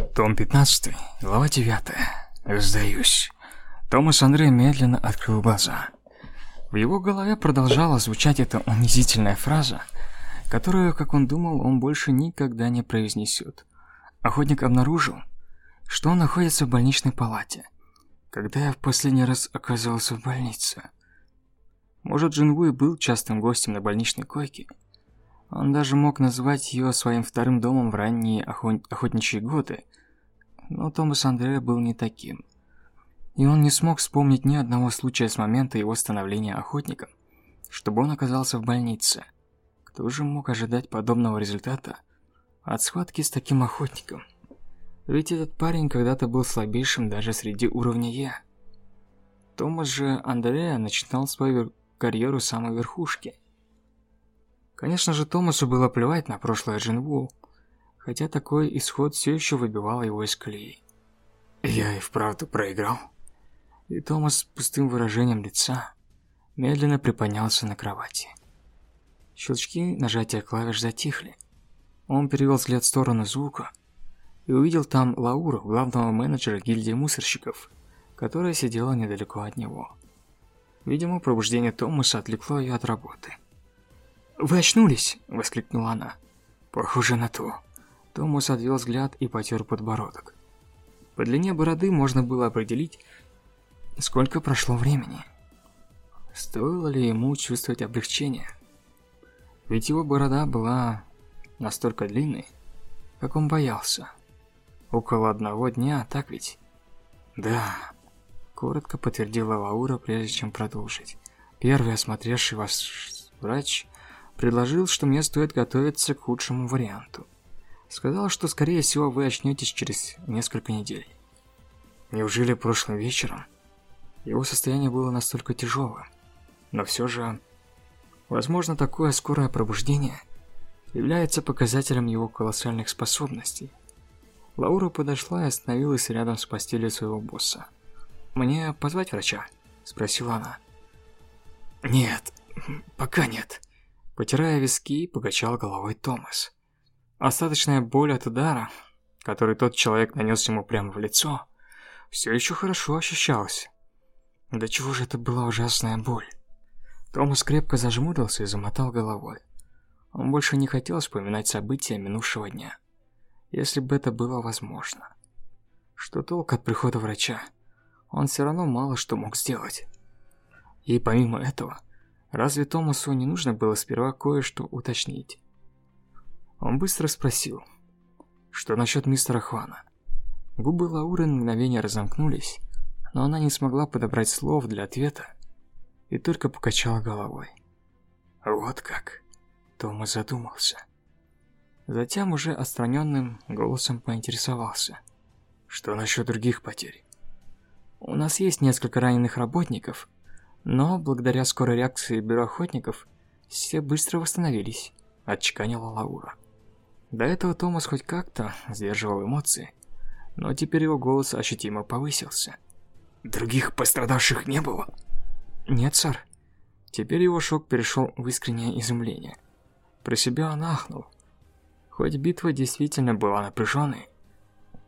Том 15, глава 9. Сдаюсь. Томас Андрей медленно открыл глаза. В его голове продолжала звучать эта унизительная фраза, которую, как он думал, он больше никогда не произнесет. Охотник обнаружил, что он находится в больничной палате. Когда я в последний раз оказался в больнице? Может, Джинву был частым гостем на больничной койке? Он даже мог назвать ее своим вторым домом в ранние охот... охотничьи годы. Но Томас Андреа был не таким. И он не смог вспомнить ни одного случая с момента его становления охотником, чтобы он оказался в больнице. Кто же мог ожидать подобного результата от схватки с таким охотником? Ведь этот парень когда-то был слабейшим даже среди уровня Е. Томас же Андреа начинал свою карьеру с самой верхушки. Конечно же, Томасу было плевать на прошлое Джинву, хотя такой исход все еще выбивал его из колеи. Я и вправду проиграл. И Томас с пустым выражением лица медленно приподнялся на кровати. Щелчки нажатия клавиш затихли. Он перевел взгляд в сторону звука и увидел там Лауру, главного менеджера гильдии мусорщиков, которая сидела недалеко от него. Видимо, пробуждение Томаса отвлекло ее от работы. «Вы очнулись!» – воскликнула она. «Похоже на то». Томас отвел взгляд и потер подбородок. По длине бороды можно было определить, сколько прошло времени. Стоило ли ему чувствовать облегчение? Ведь его борода была настолько длинной, как он боялся. Около одного дня, так ведь? Да, коротко подтвердила Лаура, прежде чем продолжить. Первый осмотревший вас врач Предложил, что мне стоит готовиться к худшему варианту. Сказал, что скорее всего вы очнетесь через несколько недель. Неужели прошлым вечером его состояние было настолько тяжелым? Но все же, возможно, такое скорое пробуждение является показателем его колоссальных способностей. Лаура подошла и остановилась рядом с постелью своего босса. «Мне позвать врача?» – спросила она. «Нет, пока нет», Потирая виски, покачал головой Томас. Остаточная боль от удара, который тот человек нанес ему прямо в лицо, все еще хорошо ощущалась. Да чего же это была ужасная боль? Томас крепко зажмурился и замотал головой. Он больше не хотел вспоминать события минувшего дня. Если бы это было возможно. Что толк от прихода врача? Он все равно мало что мог сделать. И помимо этого, Разве Томасу не нужно было сперва кое-что уточнить? Он быстро спросил, что насчет мистера Хвана. Губы Лауры на мгновение разомкнулись, но она не смогла подобрать слов для ответа и только покачала головой. Вот как. Томас задумался. Затем уже отстраненным голосом поинтересовался. Что насчет других потерь? У нас есть несколько раненых работников, но благодаря скорой реакции бюро охотников все быстро восстановились, отчеканила Лаура. До этого Томас хоть как-то сдерживал эмоции, но теперь его голос ощутимо повысился. Других пострадавших не было? Нет, сэр. Теперь его шок перешел в искреннее изумление. Про себя он ахнул. Хоть битва действительно была напряженной,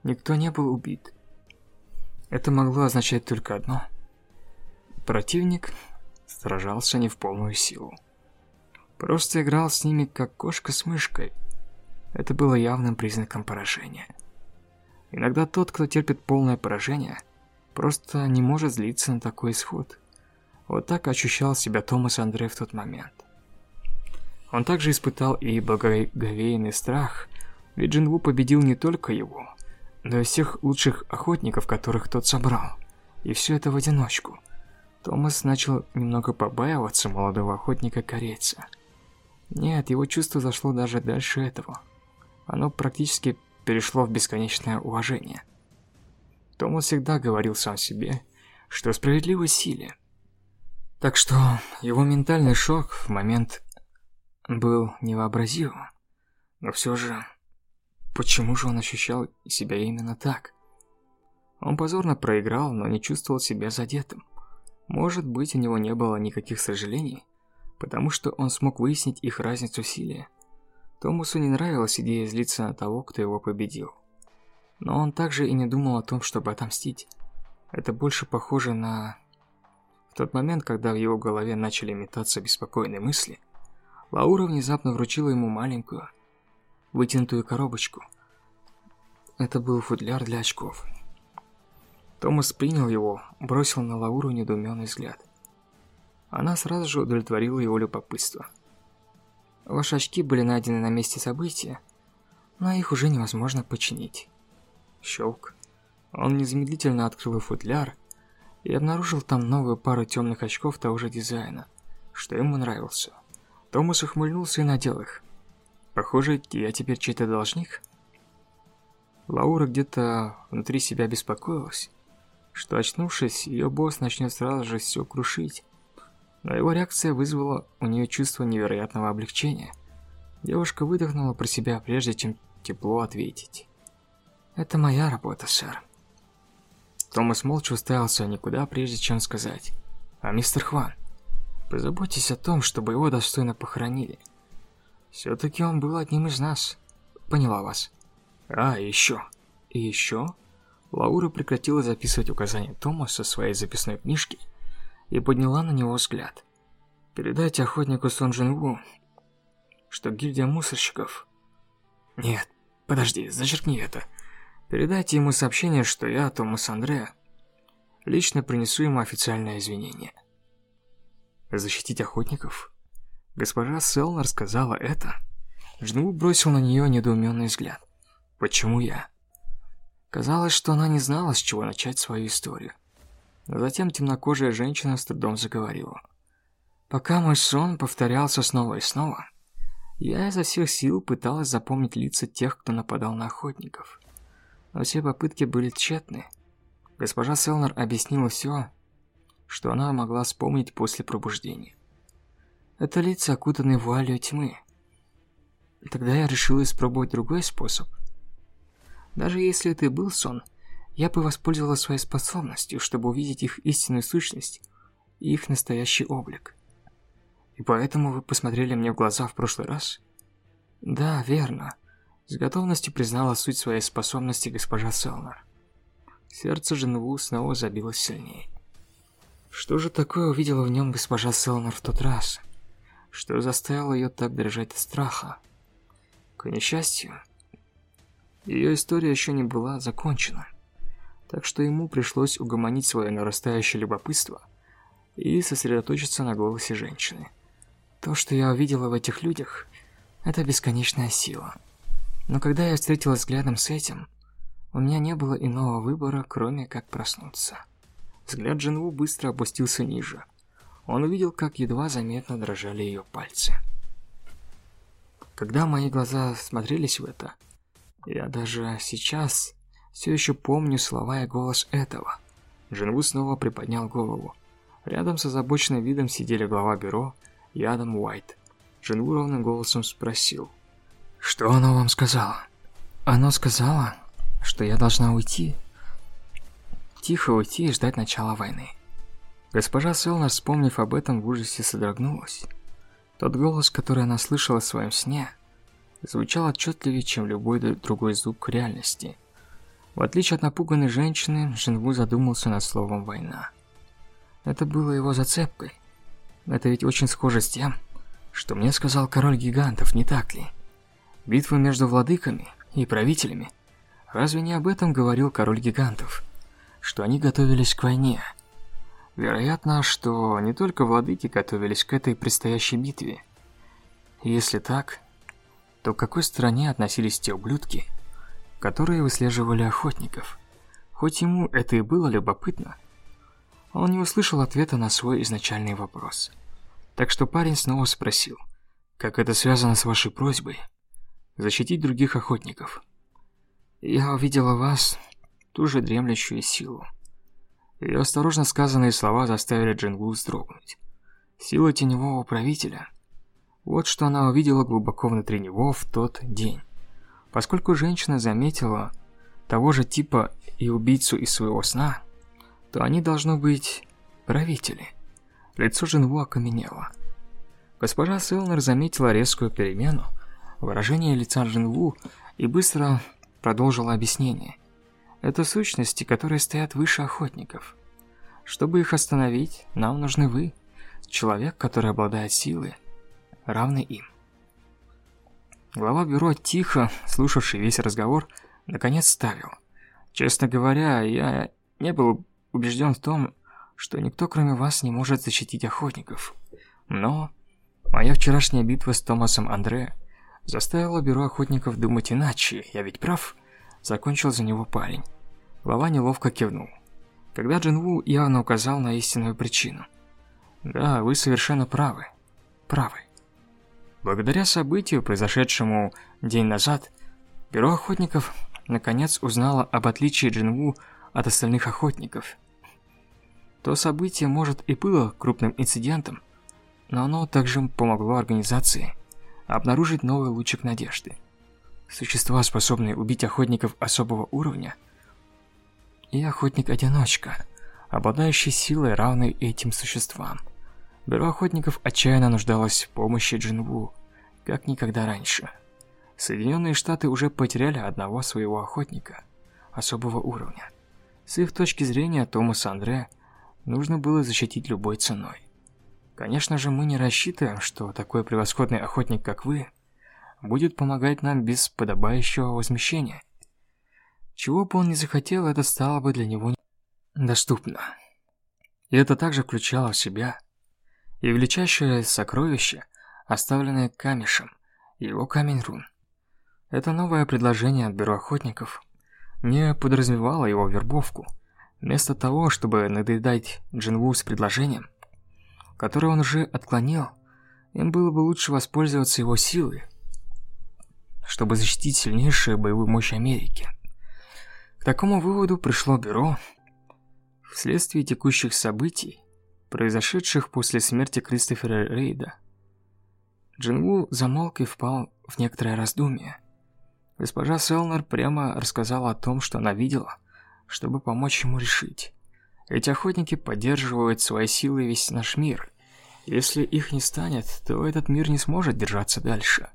никто не был убит. Это могло означать только одно – Противник сражался не в полную силу. Просто играл с ними как кошка с мышкой. Это было явным признаком поражения. Иногда тот, кто терпит полное поражение, просто не может злиться на такой исход. Вот так ощущал себя Томас Андре в тот момент. Он также испытал и благоговейный страх, ведь Джинву победил не только его, но и всех лучших охотников, которых тот собрал. И все это в одиночку – Томас начал немного побаиваться молодого охотника-корейца. Нет, его чувство зашло даже дальше этого. Оно практически перешло в бесконечное уважение. Томас всегда говорил сам себе, что справедливость силе. Так что его ментальный шок в момент был невообразимым. Но все же, почему же он ощущал себя именно так? Он позорно проиграл, но не чувствовал себя задетым. Может быть, у него не было никаких сожалений, потому что он смог выяснить их разницу в силе. Томасу не нравилась идея злиться на того, кто его победил. Но он также и не думал о том, чтобы отомстить. Это больше похоже на... В тот момент, когда в его голове начали метаться беспокойные мысли, Лаура внезапно вручила ему маленькую, вытянутую коробочку. Это был футляр для очков. Томас принял его, бросил на Лауру недоуменный взгляд. Она сразу же удовлетворила его любопытство. Ваши очки были найдены на месте события, но их уже невозможно починить. Щелк. Он незамедлительно открыл футляр и обнаружил там новую пару темных очков того же дизайна, что ему нравился. Томас ухмыльнулся и надел их. Похоже, я теперь чей-то должник. Лаура где-то внутри себя беспокоилась, что очнувшись, ее босс начнет сразу же все крушить. Но его реакция вызвала у нее чувство невероятного облегчения. Девушка выдохнула про себя, прежде чем тепло ответить. «Это моя работа, сэр». Томас молча уставился никуда, прежде чем сказать. «А мистер Хван, позаботьтесь о том, чтобы его достойно похоронили. Все-таки он был одним из нас. Поняла вас». «А, еще». «И еще?» Лаура прекратила записывать указания Томаса в своей записной книжке и подняла на него взгляд. «Передайте охотнику Сон Джинву, что гильдия мусорщиков...» «Нет, подожди, зачеркни это. Передайте ему сообщение, что я, Томас Андре, лично принесу ему официальное извинение». «Защитить охотников?» Госпожа Селнер сказала это. Джинву бросил на нее недоуменный взгляд. «Почему я?» Казалось, что она не знала, с чего начать свою историю. Затем темнокожая женщина с трудом заговорила. Пока мой сон повторялся снова и снова, я изо всех сил пыталась запомнить лица тех, кто нападал на охотников. Но все попытки были тщетны. Госпожа Селнер объяснила все, что она могла вспомнить после пробуждения. Это лица, окутанные вуалью тьмы. Тогда я решила испробовать другой способ. Даже если это был сон, я бы воспользовалась своей способностью, чтобы увидеть их истинную сущность и их настоящий облик. И поэтому вы посмотрели мне в глаза в прошлый раз? Да, верно. С готовностью признала суть своей способности госпожа Селнер. Сердце Женву снова забилось сильнее. Что же такое увидела в нем госпожа Селнер в тот раз? Что заставило ее так дрожать от страха? К несчастью, ее история еще не была закончена так что ему пришлось угомонить свое нарастающее любопытство и сосредоточиться на голосе женщины. То, что я увидела в этих людях, это бесконечная сила. Но когда я встретилась взглядом с этим, у меня не было иного выбора, кроме как проснуться. Взгляд Джинву быстро опустился ниже. Он увидел, как едва заметно дрожали ее пальцы. Когда мои глаза смотрелись в это, я даже сейчас все еще помню слова и голос этого. Джинву снова приподнял голову. Рядом с озабоченным видом сидели глава бюро и Адам Уайт. Джинву ровным голосом спросил. «Что оно вам сказала?» «Оно сказала, что я должна уйти. Тихо уйти и ждать начала войны». Госпожа Селнер, вспомнив об этом, в ужасе содрогнулась. Тот голос, который она слышала в своем сне, звучал отчетливее, чем любой другой звук реальности. В отличие от напуганной женщины, Джинву задумался над словом «война». Это было его зацепкой. Это ведь очень схоже с тем, что мне сказал король гигантов, не так ли? Битва между владыками и правителями. Разве не об этом говорил король гигантов? Что они готовились к войне. Вероятно, что не только владыки готовились к этой предстоящей битве. если так, то к какой стороне относились те ублюдки, которые выслеживали охотников. Хоть ему это и было любопытно, он не услышал ответа на свой изначальный вопрос. Так что парень снова спросил, как это связано с вашей просьбой защитить других охотников. Я увидела вас, ту же дремлющую силу. Ее осторожно сказанные слова заставили Джингу вздрогнуть. Сила теневого правителя. Вот что она увидела глубоко внутри него в тот день. Поскольку женщина заметила того же типа и убийцу из своего сна, то они должно быть правители. Лицо Женву окаменело. Госпожа Селнер заметила резкую перемену выражение лица Джинву и быстро продолжила объяснение. Это сущности, которые стоят выше охотников. Чтобы их остановить, нам нужны вы, человек, который обладает силой, равной им. Глава бюро, тихо слушавший весь разговор, наконец ставил. Честно говоря, я не был убежден в том, что никто кроме вас не может защитить охотников. Но моя вчерашняя битва с Томасом Андре заставила бюро охотников думать иначе, я ведь прав? Закончил за него парень. Глава неловко кивнул. Когда Джинву явно указал на истинную причину. Да, вы совершенно правы. Правы. Благодаря событию, произошедшему день назад, бюро охотников наконец узнало об отличии Джинву от остальных охотников. То событие, может, и было крупным инцидентом, но оно также помогло организации обнаружить новый лучик надежды. Существа, способные убить охотников особого уровня, и охотник-одиночка, обладающий силой, равной этим существам – Бюро охотников отчаянно нуждалось в помощи Джинву, как никогда раньше. Соединенные Штаты уже потеряли одного своего охотника особого уровня. С их точки зрения Томаса Андре нужно было защитить любой ценой. Конечно же, мы не рассчитываем, что такой превосходный охотник, как вы, будет помогать нам без подобающего возмещения. Чего бы он ни захотел, это стало бы для него доступно. И это также включало в себя и величайшее сокровище, оставленное камешем, его камень рун. Это новое предложение от бюро охотников не подразумевало его вербовку. Вместо того, чтобы надоедать Джинву с предложением, которое он уже отклонил, им было бы лучше воспользоваться его силой, чтобы защитить сильнейшую боевую мощь Америки. К такому выводу пришло бюро вследствие текущих событий, произошедших после смерти Кристофера Рейда. Джинву замолк и впал в некоторое раздумье. Госпожа Селнер прямо рассказала о том, что она видела, чтобы помочь ему решить. Эти охотники поддерживают своей силой весь наш мир. Если их не станет, то этот мир не сможет держаться дальше.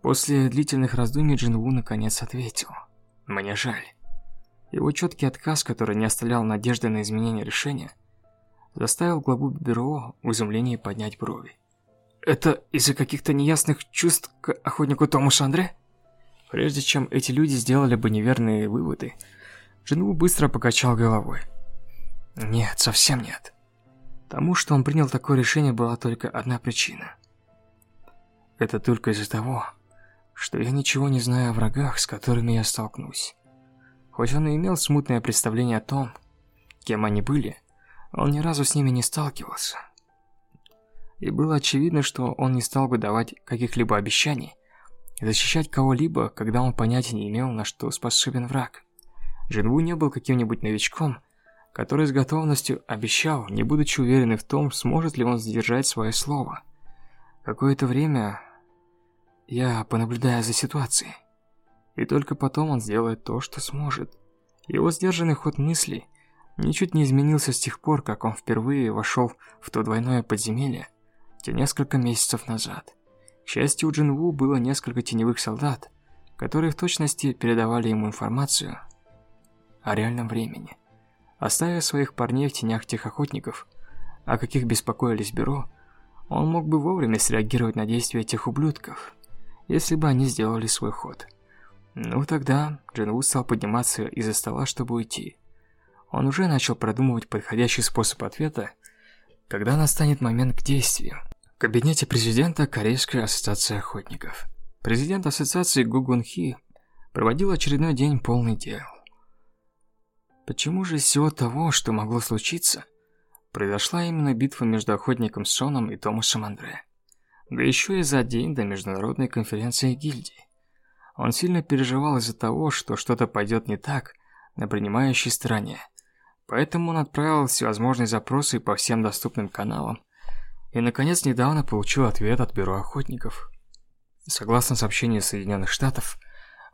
После длительных раздумий Джинву наконец ответил. «Мне жаль». Его четкий отказ, который не оставлял надежды на изменение решения, заставил главу бюро в изумлении поднять брови. «Это из-за каких-то неясных чувств к охотнику Томасу Андре?» Прежде чем эти люди сделали бы неверные выводы, Джинву быстро покачал головой. «Нет, совсем нет. Тому, что он принял такое решение, была только одна причина. Это только из-за того, что я ничего не знаю о врагах, с которыми я столкнусь. Хоть он и имел смутное представление о том, кем они были, он ни разу с ними не сталкивался. И было очевидно, что он не стал бы давать каких-либо обещаний, защищать кого-либо, когда он понятия не имел, на что способен враг. Джинву не был каким-нибудь новичком, который с готовностью обещал, не будучи уверенным в том, сможет ли он сдержать свое слово. Какое-то время я понаблюдаю за ситуацией, и только потом он сделает то, что сможет. Его сдержанный ход мыслей ничуть не изменился с тех пор, как он впервые вошел в то двойное подземелье, те несколько месяцев назад. К счастью, у Джинву было несколько теневых солдат, которые в точности передавали ему информацию о реальном времени. Оставив своих парней в тенях тех охотников, о каких беспокоились бюро, он мог бы вовремя среагировать на действия тех ублюдков, если бы они сделали свой ход. Ну тогда Джинву стал подниматься из-за стола, чтобы уйти. Он уже начал продумывать подходящий способ ответа, когда настанет момент к действию. В кабинете президента Корейской ассоциации охотников. Президент ассоциации Гу Гун Хи проводил очередной день полный дел. Почему же из всего того, что могло случиться, произошла именно битва между охотником Соном и Томасом Андре? Да еще и за день до международной конференции гильдии. Он сильно переживал из-за того, что что-то пойдет не так на принимающей стороне. Поэтому он отправил всевозможные запросы по всем доступным каналам. И, наконец, недавно получил ответ от Бюро охотников. Согласно сообщению Соединенных Штатов,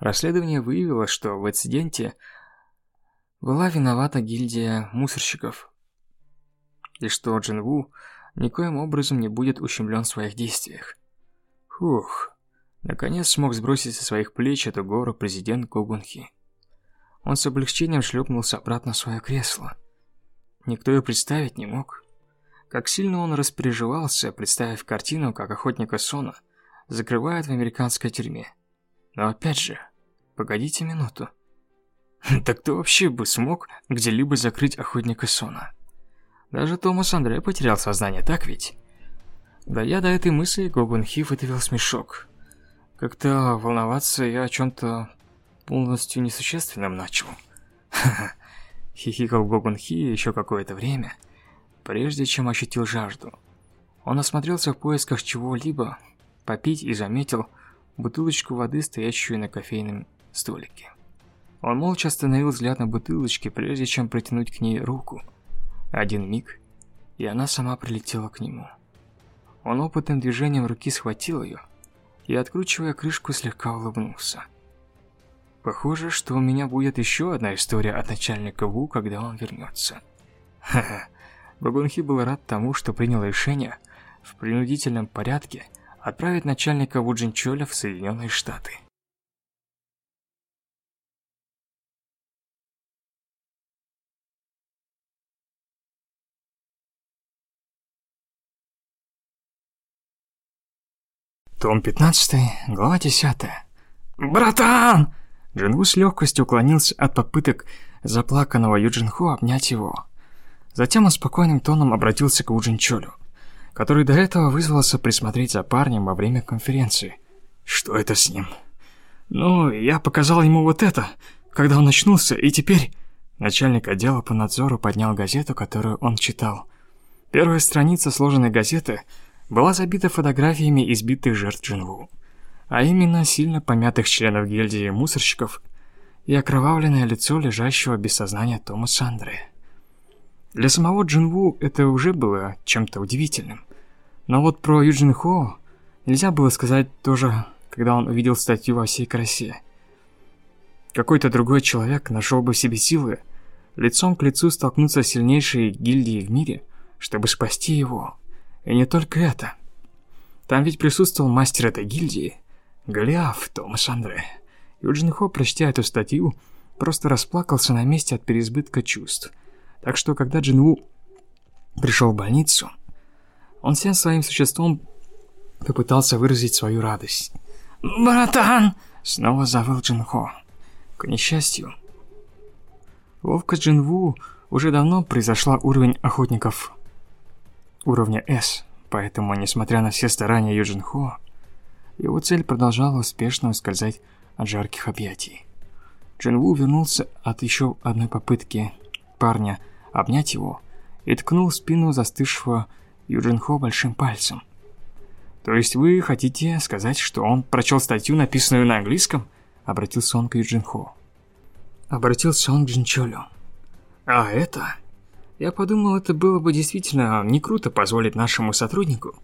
расследование выявило, что в инциденте была виновата гильдия мусорщиков. И что Джин Ву никоим образом не будет ущемлен в своих действиях. Фух, наконец смог сбросить со своих плеч эту гору президент Гугунхи. Он с облегчением шлепнулся обратно в свое кресло. Никто и представить не мог, как сильно он распереживался, представив картину, как охотника Сона закрывают в американской тюрьме. Но опять же, погодите минуту. Так кто вообще бы смог где-либо закрыть охотника Сона? Даже Томас Андре потерял сознание, так ведь? Да я до этой мысли Гогун Хи выдавил смешок. Как-то волноваться я о чем-то полностью несущественном начал. Ха-ха. Хихикал Гогун Хи еще какое-то время, прежде чем ощутил жажду. Он осмотрелся в поисках чего-либо попить и заметил бутылочку воды, стоящую на кофейном столике. Он молча остановил взгляд на бутылочке, прежде чем протянуть к ней руку. Один миг, и она сама прилетела к нему. Он опытным движением руки схватил ее и, откручивая крышку, слегка улыбнулся. Похоже, что у меня будет еще одна история от начальника Ву, когда он вернется. Ха-ха. Багунхи был рад тому, что принял решение в принудительном порядке отправить начальника Ву Джинчоля в Соединенные Штаты. Том 15, глава 10. «Братан!» Джинву с легкостью уклонился от попыток заплаканного Юджинху обнять его. Затем он спокойным тоном обратился к Уджинчолю, который до этого вызвался присмотреть за парнем во время конференции. «Что это с ним?» «Ну, я показал ему вот это, когда он очнулся, и теперь...» Начальник отдела по надзору поднял газету, которую он читал. Первая страница сложенной газеты – была забита фотографиями избитых жертв Джинву, а именно сильно помятых членов гильдии мусорщиков и окровавленное лицо лежащего без сознания Тома Сандре. Для самого Джинву это уже было чем-то удивительным. Но вот про Юджин Хо нельзя было сказать тоже, когда он увидел статью во всей красе. Какой-то другой человек нашел бы в себе силы лицом к лицу столкнуться с сильнейшей гильдией в мире, чтобы спасти его. И не только это. Там ведь присутствовал мастер этой гильдии, Голиаф Томас Андре. Юджин Хо, прочтя эту статью, просто расплакался на месте от переизбытка чувств. Так что, когда Джин Ву пришел в больницу, он всем своим существом попытался выразить свою радость. «Братан!» — снова завыл Джин Хо. К несчастью, ловко Джин Ву уже давно произошла уровень охотников уровня S, поэтому, несмотря на все старания Юджин Хо, его цель продолжала успешно ускользать от жарких объятий. Джин Ву вернулся от еще одной попытки парня обнять его и ткнул спину застывшего Юджин Хо большим пальцем. «То есть вы хотите сказать, что он прочел статью, написанную на английском?» Обратился он к Юджин Хо. Обратился он к Джин Чолю. «А это...» Я подумал, это было бы действительно не круто позволить нашему сотруднику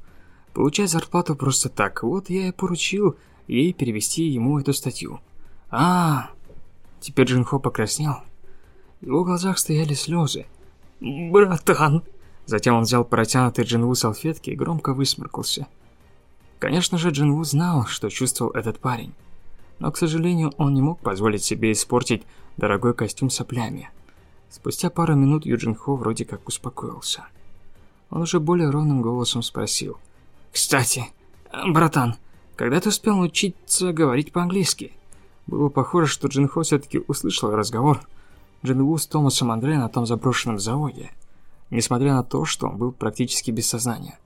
получать зарплату просто так. Вот я и поручил ей перевести ему эту статью. А, -а, -а. теперь Джинхо покраснел. В его глазах стояли слезы. Братан. Затем он взял протянутый Джинву салфетки и громко высморкался. Конечно же, Джинву знал, что чувствовал этот парень. Но, к сожалению, он не мог позволить себе испортить дорогой костюм соплями. Спустя пару минут Юджин Хо вроде как успокоился. Он уже более ровным голосом спросил. «Кстати, братан, когда ты успел учиться говорить по-английски?» Было похоже, что Джин Хо все-таки услышал разговор Джин Ву с Томасом Андре на том заброшенном заводе, несмотря на то, что он был практически без сознания.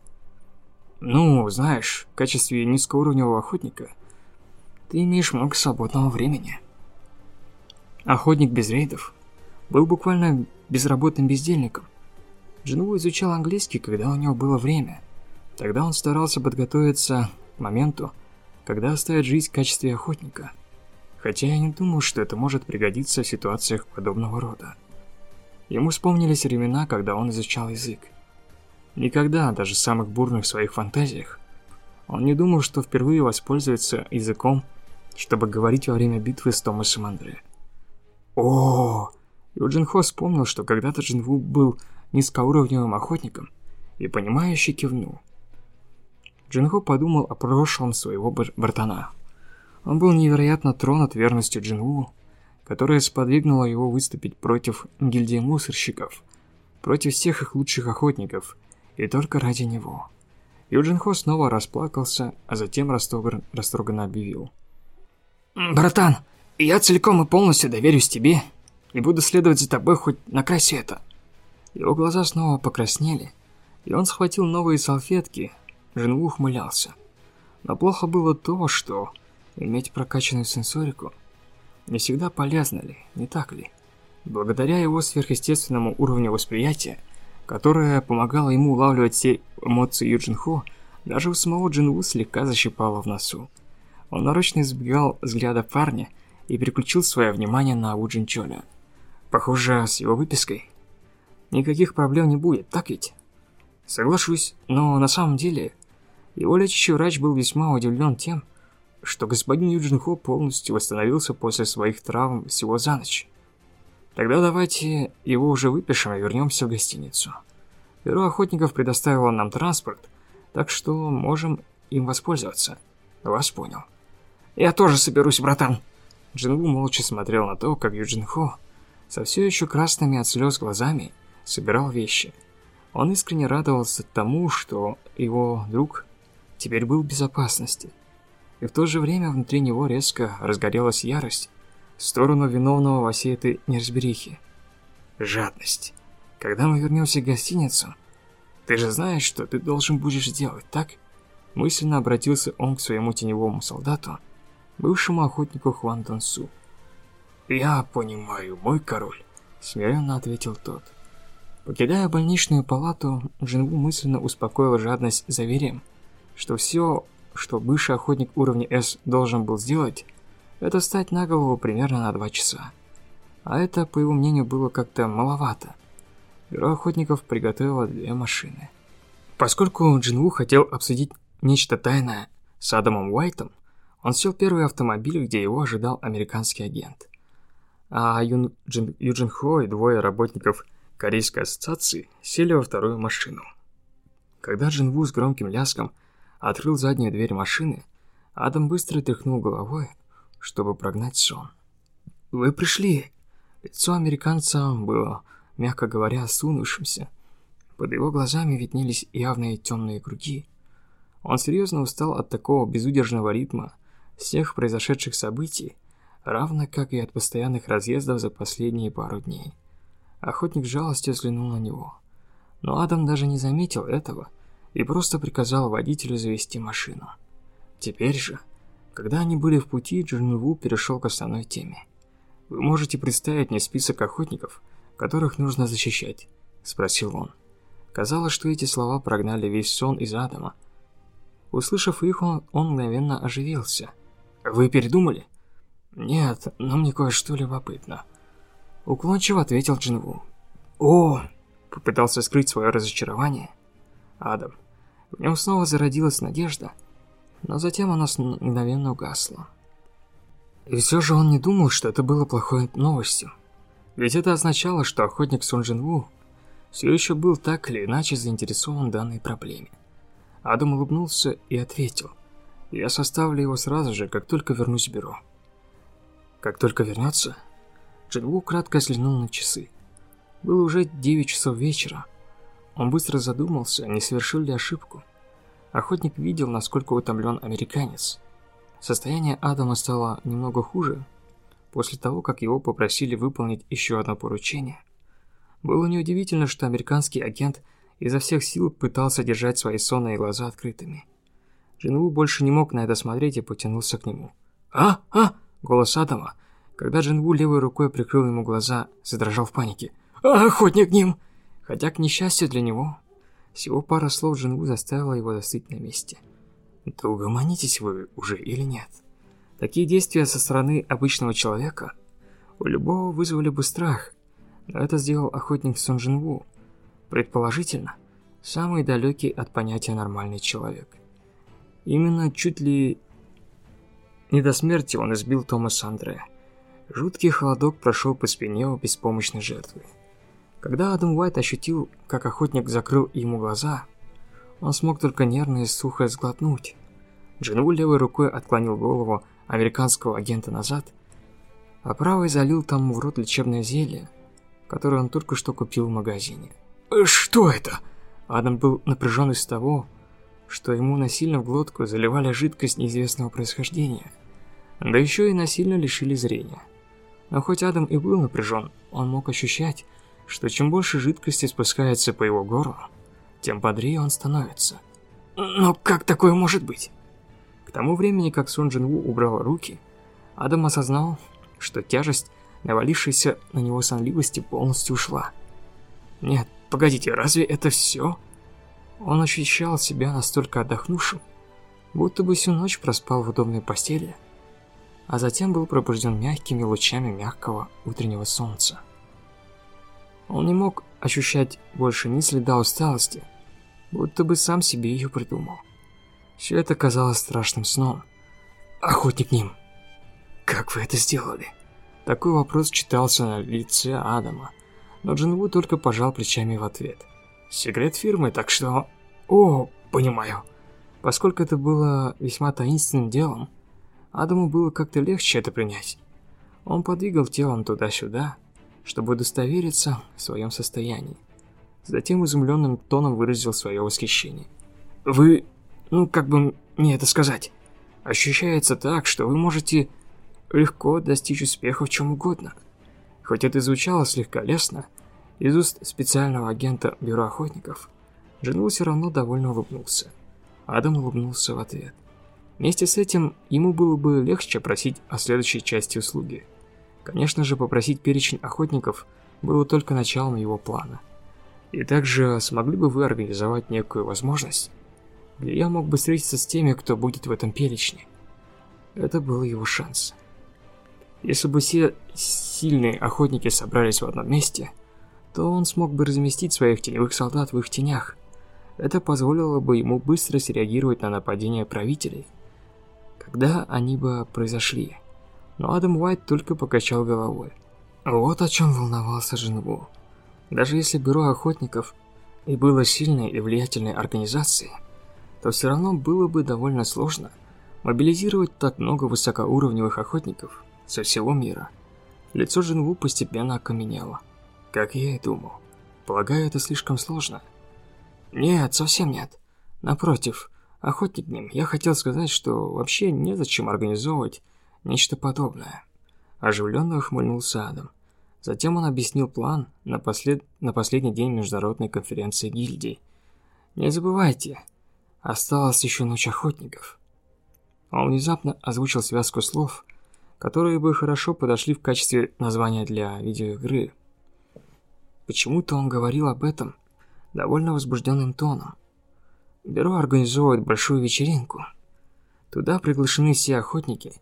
«Ну, знаешь, в качестве низкоуровневого охотника ты имеешь много свободного времени». Охотник без рейдов был буквально безработным бездельником. Джинву изучал английский, когда у него было время. Тогда он старался подготовиться к моменту, когда оставит жизнь в качестве охотника. Хотя я не думал, что это может пригодиться в ситуациях подобного рода. Ему вспомнились времена, когда он изучал язык. Никогда, даже в самых бурных своих фантазиях, он не думал, что впервые воспользуется языком, чтобы говорить во время битвы с Томасом Андре. О, Юджин Хо вспомнил, что когда-то Джинву был низкоуровневым охотником и понимающе кивнул. Джин Хо подумал о прошлом своего братана. Он был невероятно тронут верностью Джинву, которая сподвигнула его выступить против гильдии мусорщиков, против всех их лучших охотников, и только ради него. Юджин Хо снова расплакался, а затем растроганно объявил. «Братан, я целиком и полностью доверюсь тебе и буду следовать за тобой хоть на край света». Его глаза снова покраснели, и он схватил новые салфетки. Женву ухмылялся. Но плохо было то, что иметь прокачанную сенсорику не всегда полезно ли, не так ли? Благодаря его сверхъестественному уровню восприятия, которое помогало ему улавливать все эмоции Юджин Хо, даже у самого Джинву слегка защипало в носу. Он нарочно избегал взгляда парня и переключил свое внимание на Уджин Чоля. Похоже, с его выпиской никаких проблем не будет, так ведь? Соглашусь, но на самом деле его лечащий врач был весьма удивлен тем, что господин Юджин Хо полностью восстановился после своих травм всего за ночь. Тогда давайте его уже выпишем и вернемся в гостиницу. Бюро охотников предоставило нам транспорт, так что можем им воспользоваться. Вас понял. Я тоже соберусь, братан. Джинву молча смотрел на то, как Юджин Хо со все еще красными от слез глазами собирал вещи. Он искренне радовался тому, что его друг теперь был в безопасности и в то же время внутри него резко разгорелась ярость в сторону виновного во всей этой неразберихе. Жадность. Когда мы вернемся в гостиницу, ты же знаешь, что ты должен будешь делать, так? Мысленно обратился он к своему теневому солдату, бывшему охотнику Хуан Донсу. «Я понимаю, мой король», — смиренно ответил тот. Покидая больничную палату, Джинву мысленно успокоил жадность заверием, что все что бывший охотник уровня S должен был сделать, это встать на голову примерно на два часа. А это, по его мнению, было как-то маловато. Бюро охотников приготовило две машины. Поскольку Джинву хотел обсудить нечто тайное с Адамом Уайтом, он сел первый автомобиль, где его ожидал американский агент. А Юн, Джин, Юджин Хо и двое работников Корейской ассоциации сели во вторую машину. Когда Джинву с громким ляском открыл заднюю дверь машины, Адам быстро тряхнул головой, чтобы прогнать сон. «Вы пришли!» Лицо американца было, мягко говоря, сунувшимся. Под его глазами виднелись явные темные круги. Он серьезно устал от такого безудержного ритма всех произошедших событий, равно как и от постоянных разъездов за последние пару дней. Охотник жалостью взглянул на него. Но Адам даже не заметил этого и просто приказал водителю завести машину. Теперь же, когда они были в пути, Джинву перешел к основной теме. «Вы можете представить мне список охотников, которых нужно защищать?» – спросил он. Казалось, что эти слова прогнали весь сон из Адама. Услышав их, он, он мгновенно оживился. «Вы передумали?» «Нет, но мне кое-что любопытно». Уклончиво ответил Джинву. «О!» – попытался скрыть свое разочарование. Адам. В нем снова зародилась надежда, но затем она мгновенно угасла. И все же он не думал, что это было плохой новостью. Ведь это означало, что охотник Сон Джин Ву все еще был так или иначе заинтересован данной проблеме. Адам улыбнулся и ответил. «Я составлю его сразу же, как только вернусь в бюро». «Как только вернется?» Джин Ву кратко взглянул на часы. Было уже 9 часов вечера. Он быстро задумался, не совершил ли ошибку. Охотник видел, насколько утомлен американец. Состояние Адама стало немного хуже после того, как его попросили выполнить еще одно поручение. Было неудивительно, что американский агент изо всех сил пытался держать свои сонные глаза открытыми. Джинву больше не мог на это смотреть и потянулся к нему. «А? А?» Голос Адама, когда Джинву левой рукой прикрыл ему глаза, задрожал в панике. «А, охотник ним!» Хотя, к несчастью для него, всего пара слов Джингу заставила его застыть на месте. Да угомонитесь вы уже или нет? Такие действия со стороны обычного человека у любого вызвали бы страх, но это сделал охотник Сон Джинву. Предположительно, самый далекий от понятия нормальный человек. Именно чуть ли не до смерти он избил Томаса Андре. Жуткий холодок прошел по спине у беспомощной жертвы. Когда Адам Уайт ощутил, как охотник закрыл ему глаза, он смог только нервно и сухо сглотнуть. Джинву левой рукой отклонил голову американского агента назад, а правой залил тому в рот лечебное зелье, которое он только что купил в магазине. «Что это?» Адам был напряжен из того, что ему насильно в глотку заливали жидкость неизвестного происхождения, да еще и насильно лишили зрения. Но хоть Адам и был напряжен, он мог ощущать, что чем больше жидкости спускается по его горлу, тем бодрее он становится. Но как такое может быть? К тому времени, как Сон Джин Ву убрал руки, Адам осознал, что тяжесть, навалившаяся на него сонливости, полностью ушла. Нет, погодите, разве это все? Он ощущал себя настолько отдохнувшим, будто бы всю ночь проспал в удобной постели, а затем был пробужден мягкими лучами мягкого утреннего солнца. Он не мог ощущать больше ни следа усталости, будто бы сам себе ее придумал. Все это казалось страшным сном. Охотник ним. Как вы это сделали? Такой вопрос читался на лице Адама, но Джинву только пожал плечами в ответ. Секрет фирмы, так что... О, понимаю. Поскольку это было весьма таинственным делом, Адаму было как-то легче это принять. Он подвигал телом туда-сюда, чтобы удостовериться в своем состоянии. Затем изумленным тоном выразил свое восхищение. «Вы... ну, как бы мне это сказать? Ощущается так, что вы можете легко достичь успеха в чем угодно. Хоть это звучало слегка лестно, из уст специального агента Бюро Охотников, Джинву все равно довольно улыбнулся. Адам улыбнулся в ответ. Вместе с этим, ему было бы легче просить о следующей части услуги. Конечно же, попросить перечень охотников было только началом его плана. И также смогли бы вы организовать некую возможность, где я мог бы встретиться с теми, кто будет в этом перечне. Это был его шанс. Если бы все сильные охотники собрались в одном месте, то он смог бы разместить своих теневых солдат в их тенях. Это позволило бы ему быстро среагировать на нападения правителей, когда они бы произошли. Но Адам Уайт только покачал головой. Вот о чем волновался Джинву. Даже если бюро охотников и было сильной и влиятельной организацией, то все равно было бы довольно сложно мобилизировать так много высокоуровневых охотников со всего мира. Лицо Джинву постепенно окаменело. Как я и думал. Полагаю, это слишком сложно. Нет, совсем нет. Напротив, охотник ним, я хотел сказать, что вообще незачем организовывать нечто подобное. Оживленно ухмыльнулся Адам. Затем он объяснил план на, послед... на последний день международной конференции гильдий. Не забывайте, осталась еще ночь охотников. Он внезапно озвучил связку слов, которые бы хорошо подошли в качестве названия для видеоигры. Почему-то он говорил об этом довольно возбужденным тоном. Бюро организовывает большую вечеринку. Туда приглашены все охотники,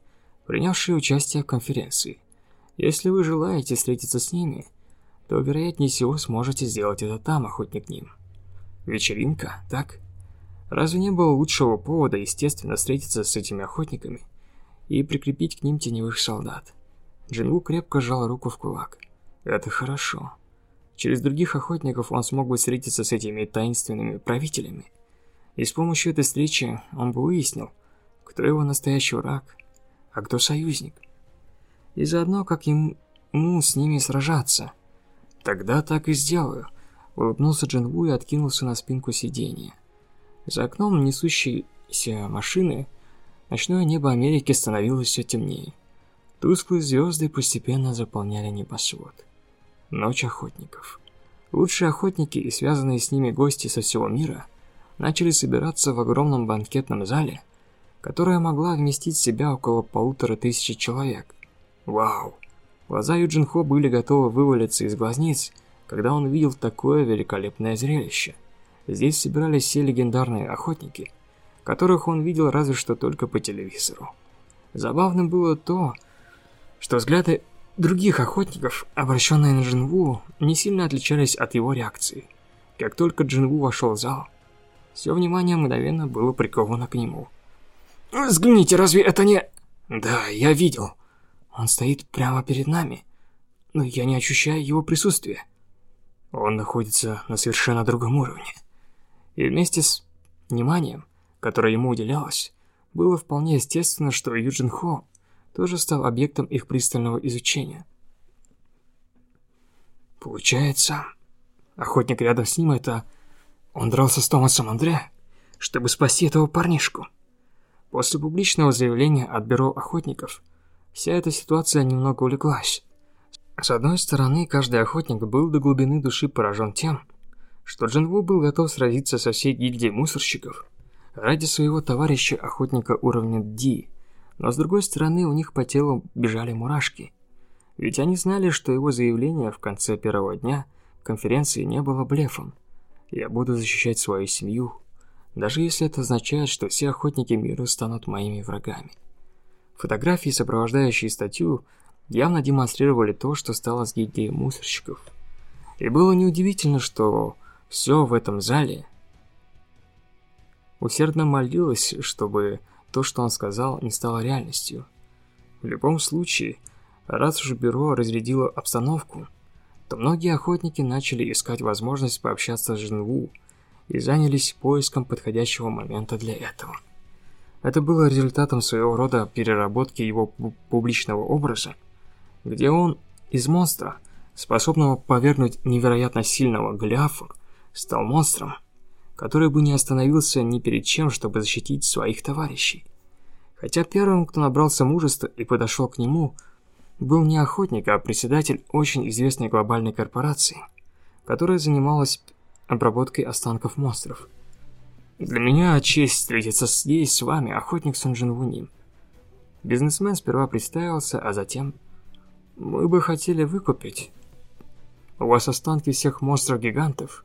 принявшие участие в конференции. Если вы желаете встретиться с ними, то, вероятнее всего, сможете сделать это там, охотник ним. Вечеринка, так? Разве не было лучшего повода, естественно, встретиться с этими охотниками и прикрепить к ним теневых солдат? Джингу крепко сжал руку в кулак. Это хорошо. Через других охотников он смог бы встретиться с этими таинственными правителями. И с помощью этой встречи он бы выяснил, кто его настоящий враг, а кто союзник. И заодно, как ему с ними сражаться. Тогда так и сделаю. Улыбнулся Джинву и откинулся на спинку сиденья. За окном несущейся машины ночное небо Америки становилось все темнее. Тусклые звезды постепенно заполняли небосвод. Ночь охотников. Лучшие охотники и связанные с ними гости со всего мира начали собираться в огромном банкетном зале, которая могла вместить в себя около полутора тысяч человек. Вау! Глаза Юджин были готовы вывалиться из глазниц, когда он увидел такое великолепное зрелище. Здесь собирались все легендарные охотники, которых он видел разве что только по телевизору. Забавным было то, что взгляды других охотников, обращенные на Джинву, не сильно отличались от его реакции. Как только Джинву вошел в зал, все внимание мгновенно было приковано к нему. Взгляните, разве это не... Да, я видел. Он стоит прямо перед нами, но я не ощущаю его присутствия. Он находится на совершенно другом уровне. И вместе с вниманием, которое ему уделялось, было вполне естественно, что Юджин Хо тоже стал объектом их пристального изучения. Получается, охотник рядом с ним это... Он дрался с Томасом Андре, чтобы спасти этого парнишку. После публичного заявления от бюро охотников, вся эта ситуация немного улеглась. С одной стороны, каждый охотник был до глубины души поражен тем, что Джинву был готов сразиться со всей гильдией мусорщиков ради своего товарища-охотника уровня Ди, но с другой стороны у них по телу бежали мурашки. Ведь они знали, что его заявление в конце первого дня конференции не было блефом. «Я буду защищать свою семью, даже если это означает, что все охотники мира станут моими врагами». Фотографии, сопровождающие статью, явно демонстрировали то, что стало с гильдией мусорщиков. И было неудивительно, что все в этом зале усердно молилось, чтобы то, что он сказал, не стало реальностью. В любом случае, раз уж бюро разрядило обстановку, то многие охотники начали искать возможность пообщаться с Жинву и занялись поиском подходящего момента для этого. Это было результатом своего рода переработки его публичного образа, где он из монстра, способного повергнуть невероятно сильного Голиафа, стал монстром, который бы не остановился ни перед чем, чтобы защитить своих товарищей. Хотя первым, кто набрался мужества и подошел к нему, был не охотник, а председатель очень известной глобальной корпорации, которая занималась обработкой останков монстров. Для меня честь встретиться здесь с вами, охотник Сунжин Вуним. Бизнесмен сперва представился, а затем... Мы бы хотели выкупить. У вас останки всех монстров-гигантов,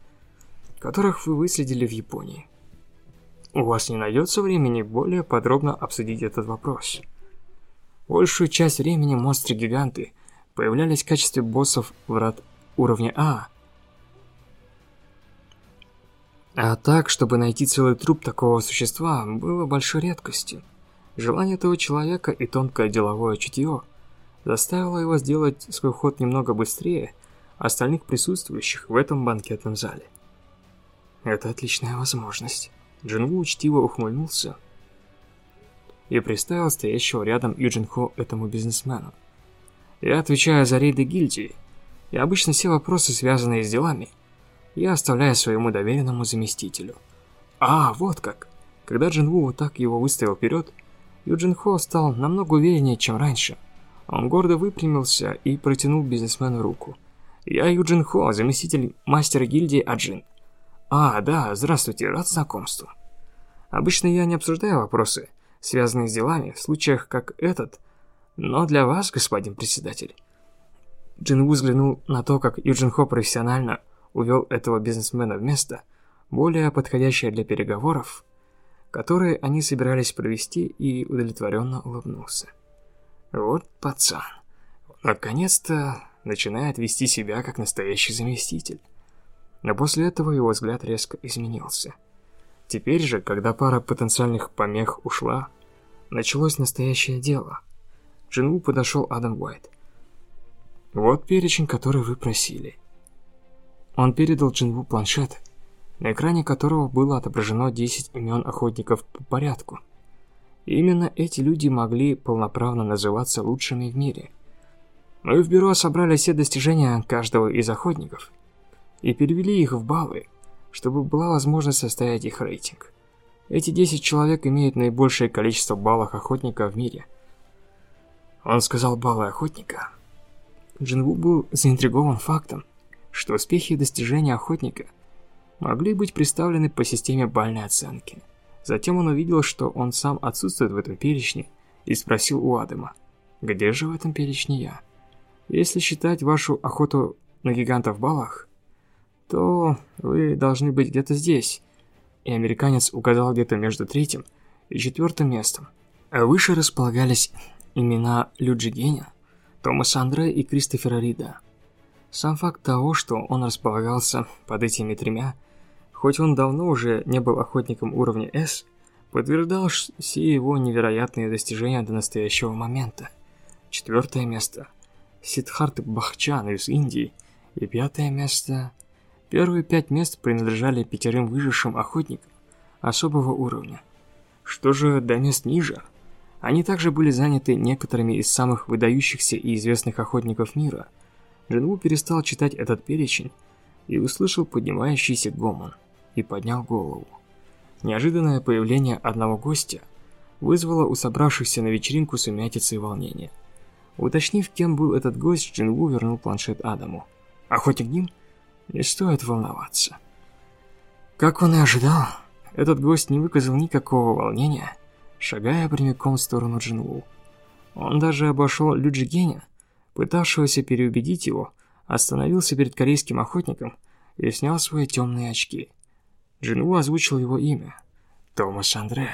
которых вы выследили в Японии. У вас не найдется времени более подробно обсудить этот вопрос. Большую часть времени монстры-гиганты появлялись в качестве боссов врат уровня А. А так, чтобы найти целый труп такого существа, было большой редкостью. Желание этого человека и тонкое деловое чутье заставило его сделать свой ход немного быстрее остальных присутствующих в этом банкетном зале. Это отличная возможность. Джингу учтиво ухмыльнулся и представил стоящего рядом Юджин Хо этому бизнесмену. Я отвечаю за рейды гильдии, и обычно все вопросы, связанные с делами, я оставляю своему доверенному заместителю. А, вот как. Когда Джин Ву вот так его выставил вперед, Юджин Хо стал намного увереннее, чем раньше. Он гордо выпрямился и протянул бизнесмену руку. «Я Юджин Хо, заместитель мастера гильдии Аджин. А, да, здравствуйте, рад знакомству. Обычно я не обсуждаю вопросы, связанные с делами, в случаях как этот, но для вас, господин председатель. Джин Ву взглянул на то, как Юджин Хо профессионально увел этого бизнесмена в место, более подходящее для переговоров, которые они собирались провести, и удовлетворенно улыбнулся. Вот пацан. Наконец-то начинает вести себя как настоящий заместитель. Но после этого его взгляд резко изменился. Теперь же, когда пара потенциальных помех ушла, началось настоящее дело. Джинву подошел Адам Уайт. «Вот перечень, который вы просили». Он передал Джинву планшет, на экране которого было отображено 10 имен охотников по порядку. Именно эти люди могли полноправно называться лучшими в мире. Мы в бюро собрали все достижения каждого из охотников и перевели их в баллы, чтобы была возможность составить их рейтинг. Эти 10 человек имеют наибольшее количество баллов охотника в мире. Он сказал баллы охотника. Джинву был заинтригован фактом, что успехи и достижения охотника могли быть представлены по системе бальной оценки. Затем он увидел, что он сам отсутствует в этом перечне, и спросил у Адама, «Где же в этом перечне я?» Если считать вашу охоту на гигантов в баллах, то вы должны быть где-то здесь. И американец указал где-то между третьим и четвертым местом. А выше располагались имена Люджи Геня, Томаса Андре и Кристофера Рида. Сам факт того, что он располагался под этими тремя, хоть он давно уже не был охотником уровня S, подтверждал все его невероятные достижения до настоящего момента. Четвертое место – Сидхарт Бахчан из Индии, и пятое место Первые пять мест принадлежали пятерым выжившим охотникам особого уровня. Что же до мест ниже? Они также были заняты некоторыми из самых выдающихся и известных охотников мира. Джинву перестал читать этот перечень и услышал поднимающийся гомон, и поднял голову. Неожиданное появление одного гостя вызвало у собравшихся на вечеринку сумятицы и волнение. Уточнив, кем был этот гость, Джинву вернул планшет Адаму. «Охотник Ним? Не стоит волноваться». Как он и ожидал, этот гость не выказал никакого волнения, шагая прямиком в сторону Джинву. Он даже обошел Люджигеня, пытавшегося переубедить его, остановился перед корейским охотником и снял свои темные очки. Джинву озвучил его имя. Томас Андре.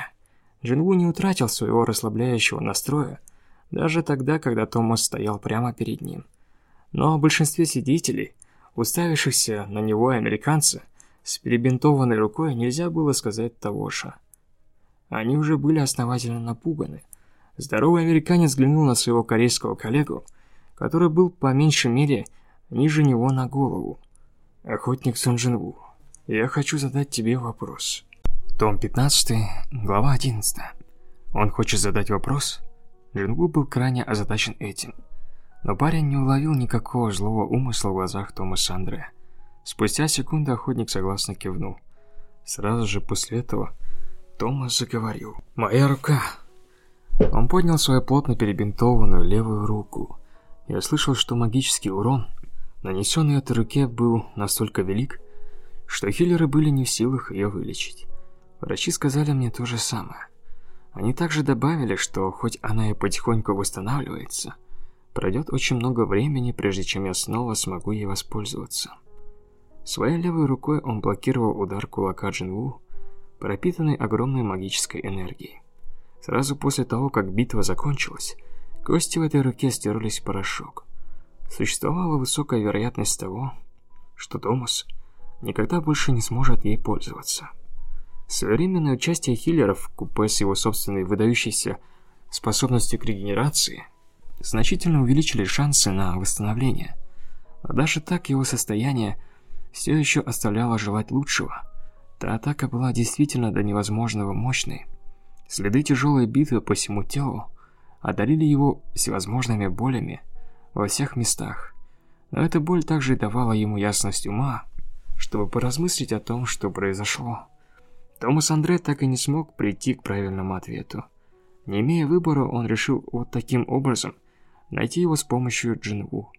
Джинву не утратил своего расслабляющего настроя, даже тогда, когда Томас стоял прямо перед ним. Но о большинстве сидителей, уставившихся на него американцы, с перебинтованной рукой нельзя было сказать того же. Они уже были основательно напуганы. Здоровый американец взглянул на своего корейского коллегу, который был по меньшей мере ниже него на голову. Охотник Сон Джинву. Я хочу задать тебе вопрос. Том 15, глава 11. Он хочет задать вопрос? Джингу был крайне озадачен этим. Но парень не уловил никакого злого умысла в глазах Томаса Андре. Спустя секунду охотник согласно кивнул. Сразу же после этого Томас заговорил. «Моя рука!» Он поднял свою плотно перебинтованную левую руку. Я слышал, что магический урон, нанесенный этой руке, был настолько велик, что хиллеры были не в силах ее вылечить. Врачи сказали мне то же самое. Они также добавили, что хоть она и потихоньку восстанавливается, пройдет очень много времени, прежде чем я снова смогу ей воспользоваться. Своей левой рукой он блокировал удар кулака Джинву, пропитанный огромной магической энергией. Сразу после того, как битва закончилась, кости в этой руке стерлись в порошок. Существовала высокая вероятность того, что Томас никогда больше не сможет ей пользоваться. Современное участие хиллеров в купе с его собственной выдающейся способностью к регенерации значительно увеличили шансы на восстановление. А даже так его состояние все еще оставляло желать лучшего. Та атака была действительно до невозможного мощной. Следы тяжелой битвы по всему телу одарили его всевозможными болями во всех местах. Но эта боль также давала ему ясность ума, чтобы поразмыслить о том, что произошло. Томас Андре так и не смог прийти к правильному ответу. Не имея выбора, он решил вот таким образом найти его с помощью Джинву.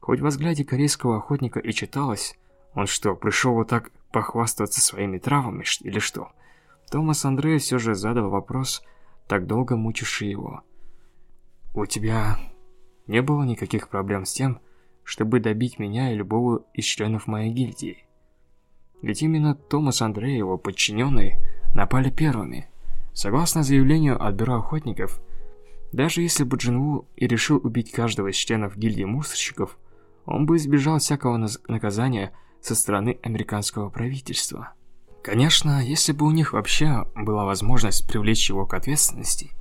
Хоть во взгляде корейского охотника и читалось, он что, пришел вот так похвастаться своими травами или что? Томас Андре все же задал вопрос, так долго мучивший его. «У тебя не было никаких проблем с тем, чтобы добить меня и любого из членов моей гильдии?» Ведь именно Томас Андрей и его подчиненные напали первыми. Согласно заявлению от бюро охотников, даже если бы Джинву и решил убить каждого из членов гильдии мусорщиков, он бы избежал всякого наказания со стороны американского правительства. Конечно, если бы у них вообще была возможность привлечь его к ответственности,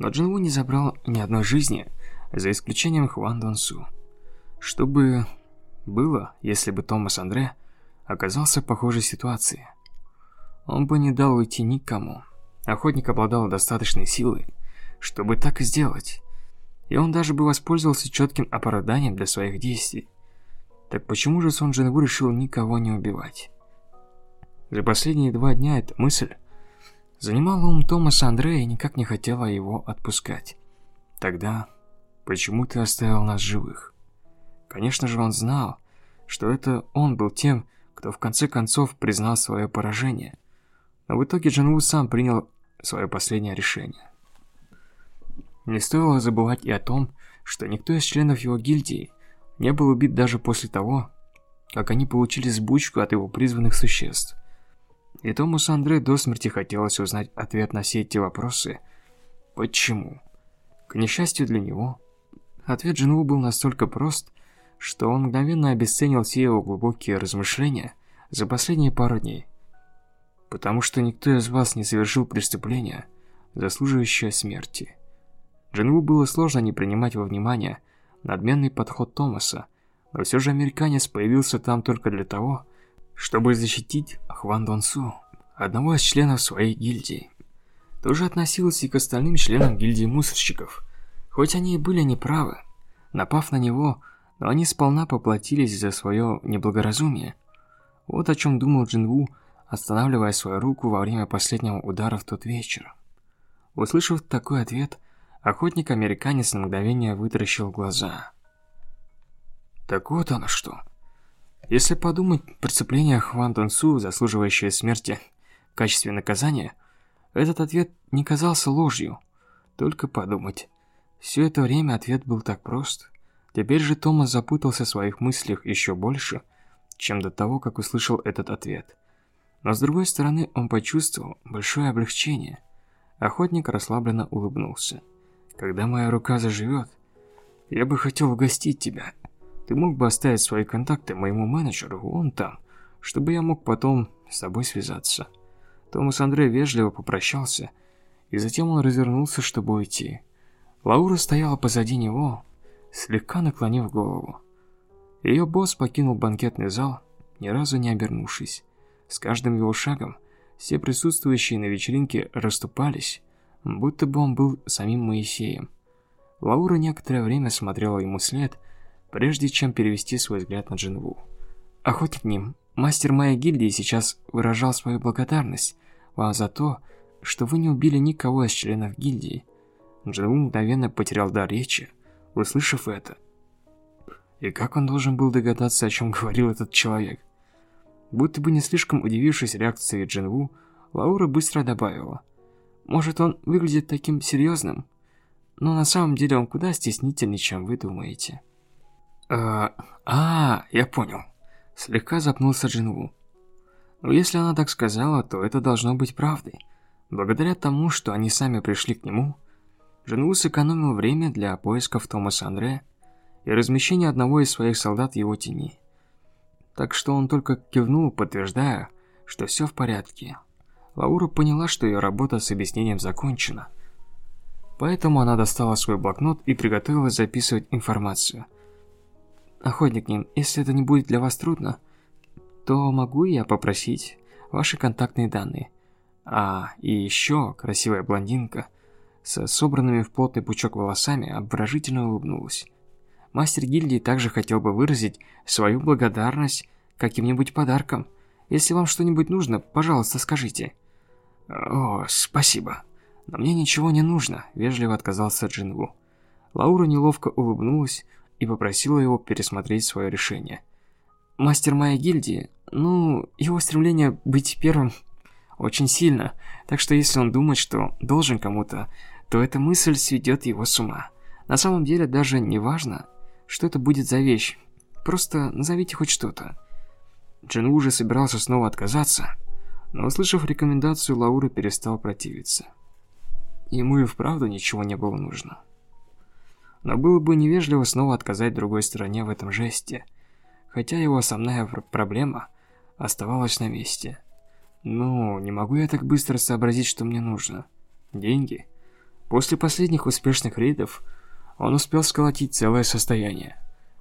но Джинву не забрал ни одной жизни, за исключением Хван Донсу. Что бы было, если бы Томас Андре оказался в похожей ситуации. Он бы не дал уйти никому. Охотник обладал достаточной силой, чтобы так и сделать. И он даже бы воспользовался четким оправданием для своих действий. Так почему же Сон Джинву решил никого не убивать? За последние два дня эта мысль занимала ум Томаса Андрея и никак не хотела его отпускать. Тогда почему ты оставил нас живых? Конечно же, он знал, что это он был тем, кто в конце концов признал свое поражение. Но в итоге Джан Ву сам принял свое последнее решение. Не стоило забывать и о том, что никто из членов его гильдии не был убит даже после того, как они получили сбучку от его призванных существ. И Томасу Андре до смерти хотелось узнать ответ на все эти вопросы «Почему?». К несчастью для него, ответ Джинву был настолько прост, что он мгновенно обесценил все его глубокие размышления за последние пару дней. Потому что никто из вас не совершил преступления, заслуживающее смерти. Джинву было сложно не принимать во внимание надменный подход Томаса, но все же американец появился там только для того, чтобы защитить Хван Донсу, одного из членов своей гильдии. тоже относилось и к остальным членам гильдии мусорщиков. Хоть они и были неправы, напав на него, но они сполна поплатились за свое неблагоразумие. Вот о чем думал Джинву, останавливая свою руку во время последнего удара в тот вечер. Услышав такой ответ, охотник-американец на мгновение вытаращил глаза. Так вот оно что. Если подумать, преступление Хван Тонсу, заслуживающее смерти в качестве наказания, этот ответ не казался ложью. Только подумать. Все это время ответ был так прост. Теперь же Томас запутался в своих мыслях еще больше, чем до того, как услышал этот ответ. Но с другой стороны, он почувствовал большое облегчение. Охотник расслабленно улыбнулся. «Когда моя рука заживет, я бы хотел угостить тебя. Ты мог бы оставить свои контакты моему менеджеру вон там, чтобы я мог потом с тобой связаться». Томас Андрей вежливо попрощался, и затем он развернулся, чтобы уйти. Лаура стояла позади него, слегка наклонив голову. Ее босс покинул банкетный зал, ни разу не обернувшись. С каждым его шагом все присутствующие на вечеринке расступались, будто бы он был самим Моисеем. Лаура некоторое время смотрела ему след, прежде чем перевести свой взгляд на Джинву. Охотник ним, мастер моей гильдии сейчас выражал свою благодарность вам за то, что вы не убили никого из членов гильдии. Джинву мгновенно потерял дар речи, услышав это. И как он должен был догадаться, о чем говорил этот человек? Будто бы не слишком удивившись реакции Джинву, Лаура быстро добавила. «Может, он выглядит таким серьезным, но на самом деле он куда стеснительнее, чем вы думаете». «А, а я понял». Слегка запнулся Джинву. Но если она так сказала, то это должно быть правдой. Благодаря тому, что они сами пришли к нему, Джинву сэкономил время для поисков Томаса Андре и размещения одного из своих солдат его тени. Так что он только кивнул, подтверждая, что все в порядке. Лаура поняла, что ее работа с объяснением закончена. Поэтому она достала свой блокнот и приготовилась записывать информацию. «Охотник ним, если это не будет для вас трудно, то могу я попросить ваши контактные данные. А, и еще красивая блондинка с собранными в плотный пучок волосами обворожительно улыбнулась. Мастер гильдии также хотел бы выразить свою благодарность каким-нибудь подарком. Если вам что-нибудь нужно, пожалуйста, скажите. О, спасибо. Но мне ничего не нужно, вежливо отказался Джинву. Лаура неловко улыбнулась и попросила его пересмотреть свое решение. Мастер моей гильдии, ну, его стремление быть первым очень сильно, так что если он думает, что должен кому-то, то эта мысль сведет его с ума. На самом деле даже не важно, что это будет за вещь. Просто назовите хоть что-то. Джин уже собирался снова отказаться, но, услышав рекомендацию, Лаура перестал противиться. Ему и вправду ничего не было нужно. Но было бы невежливо снова отказать другой стороне в этом жесте, хотя его основная проблема оставалась на месте. Ну, не могу я так быстро сообразить, что мне нужно. Деньги? После последних успешных рейдов он успел сколотить целое состояние.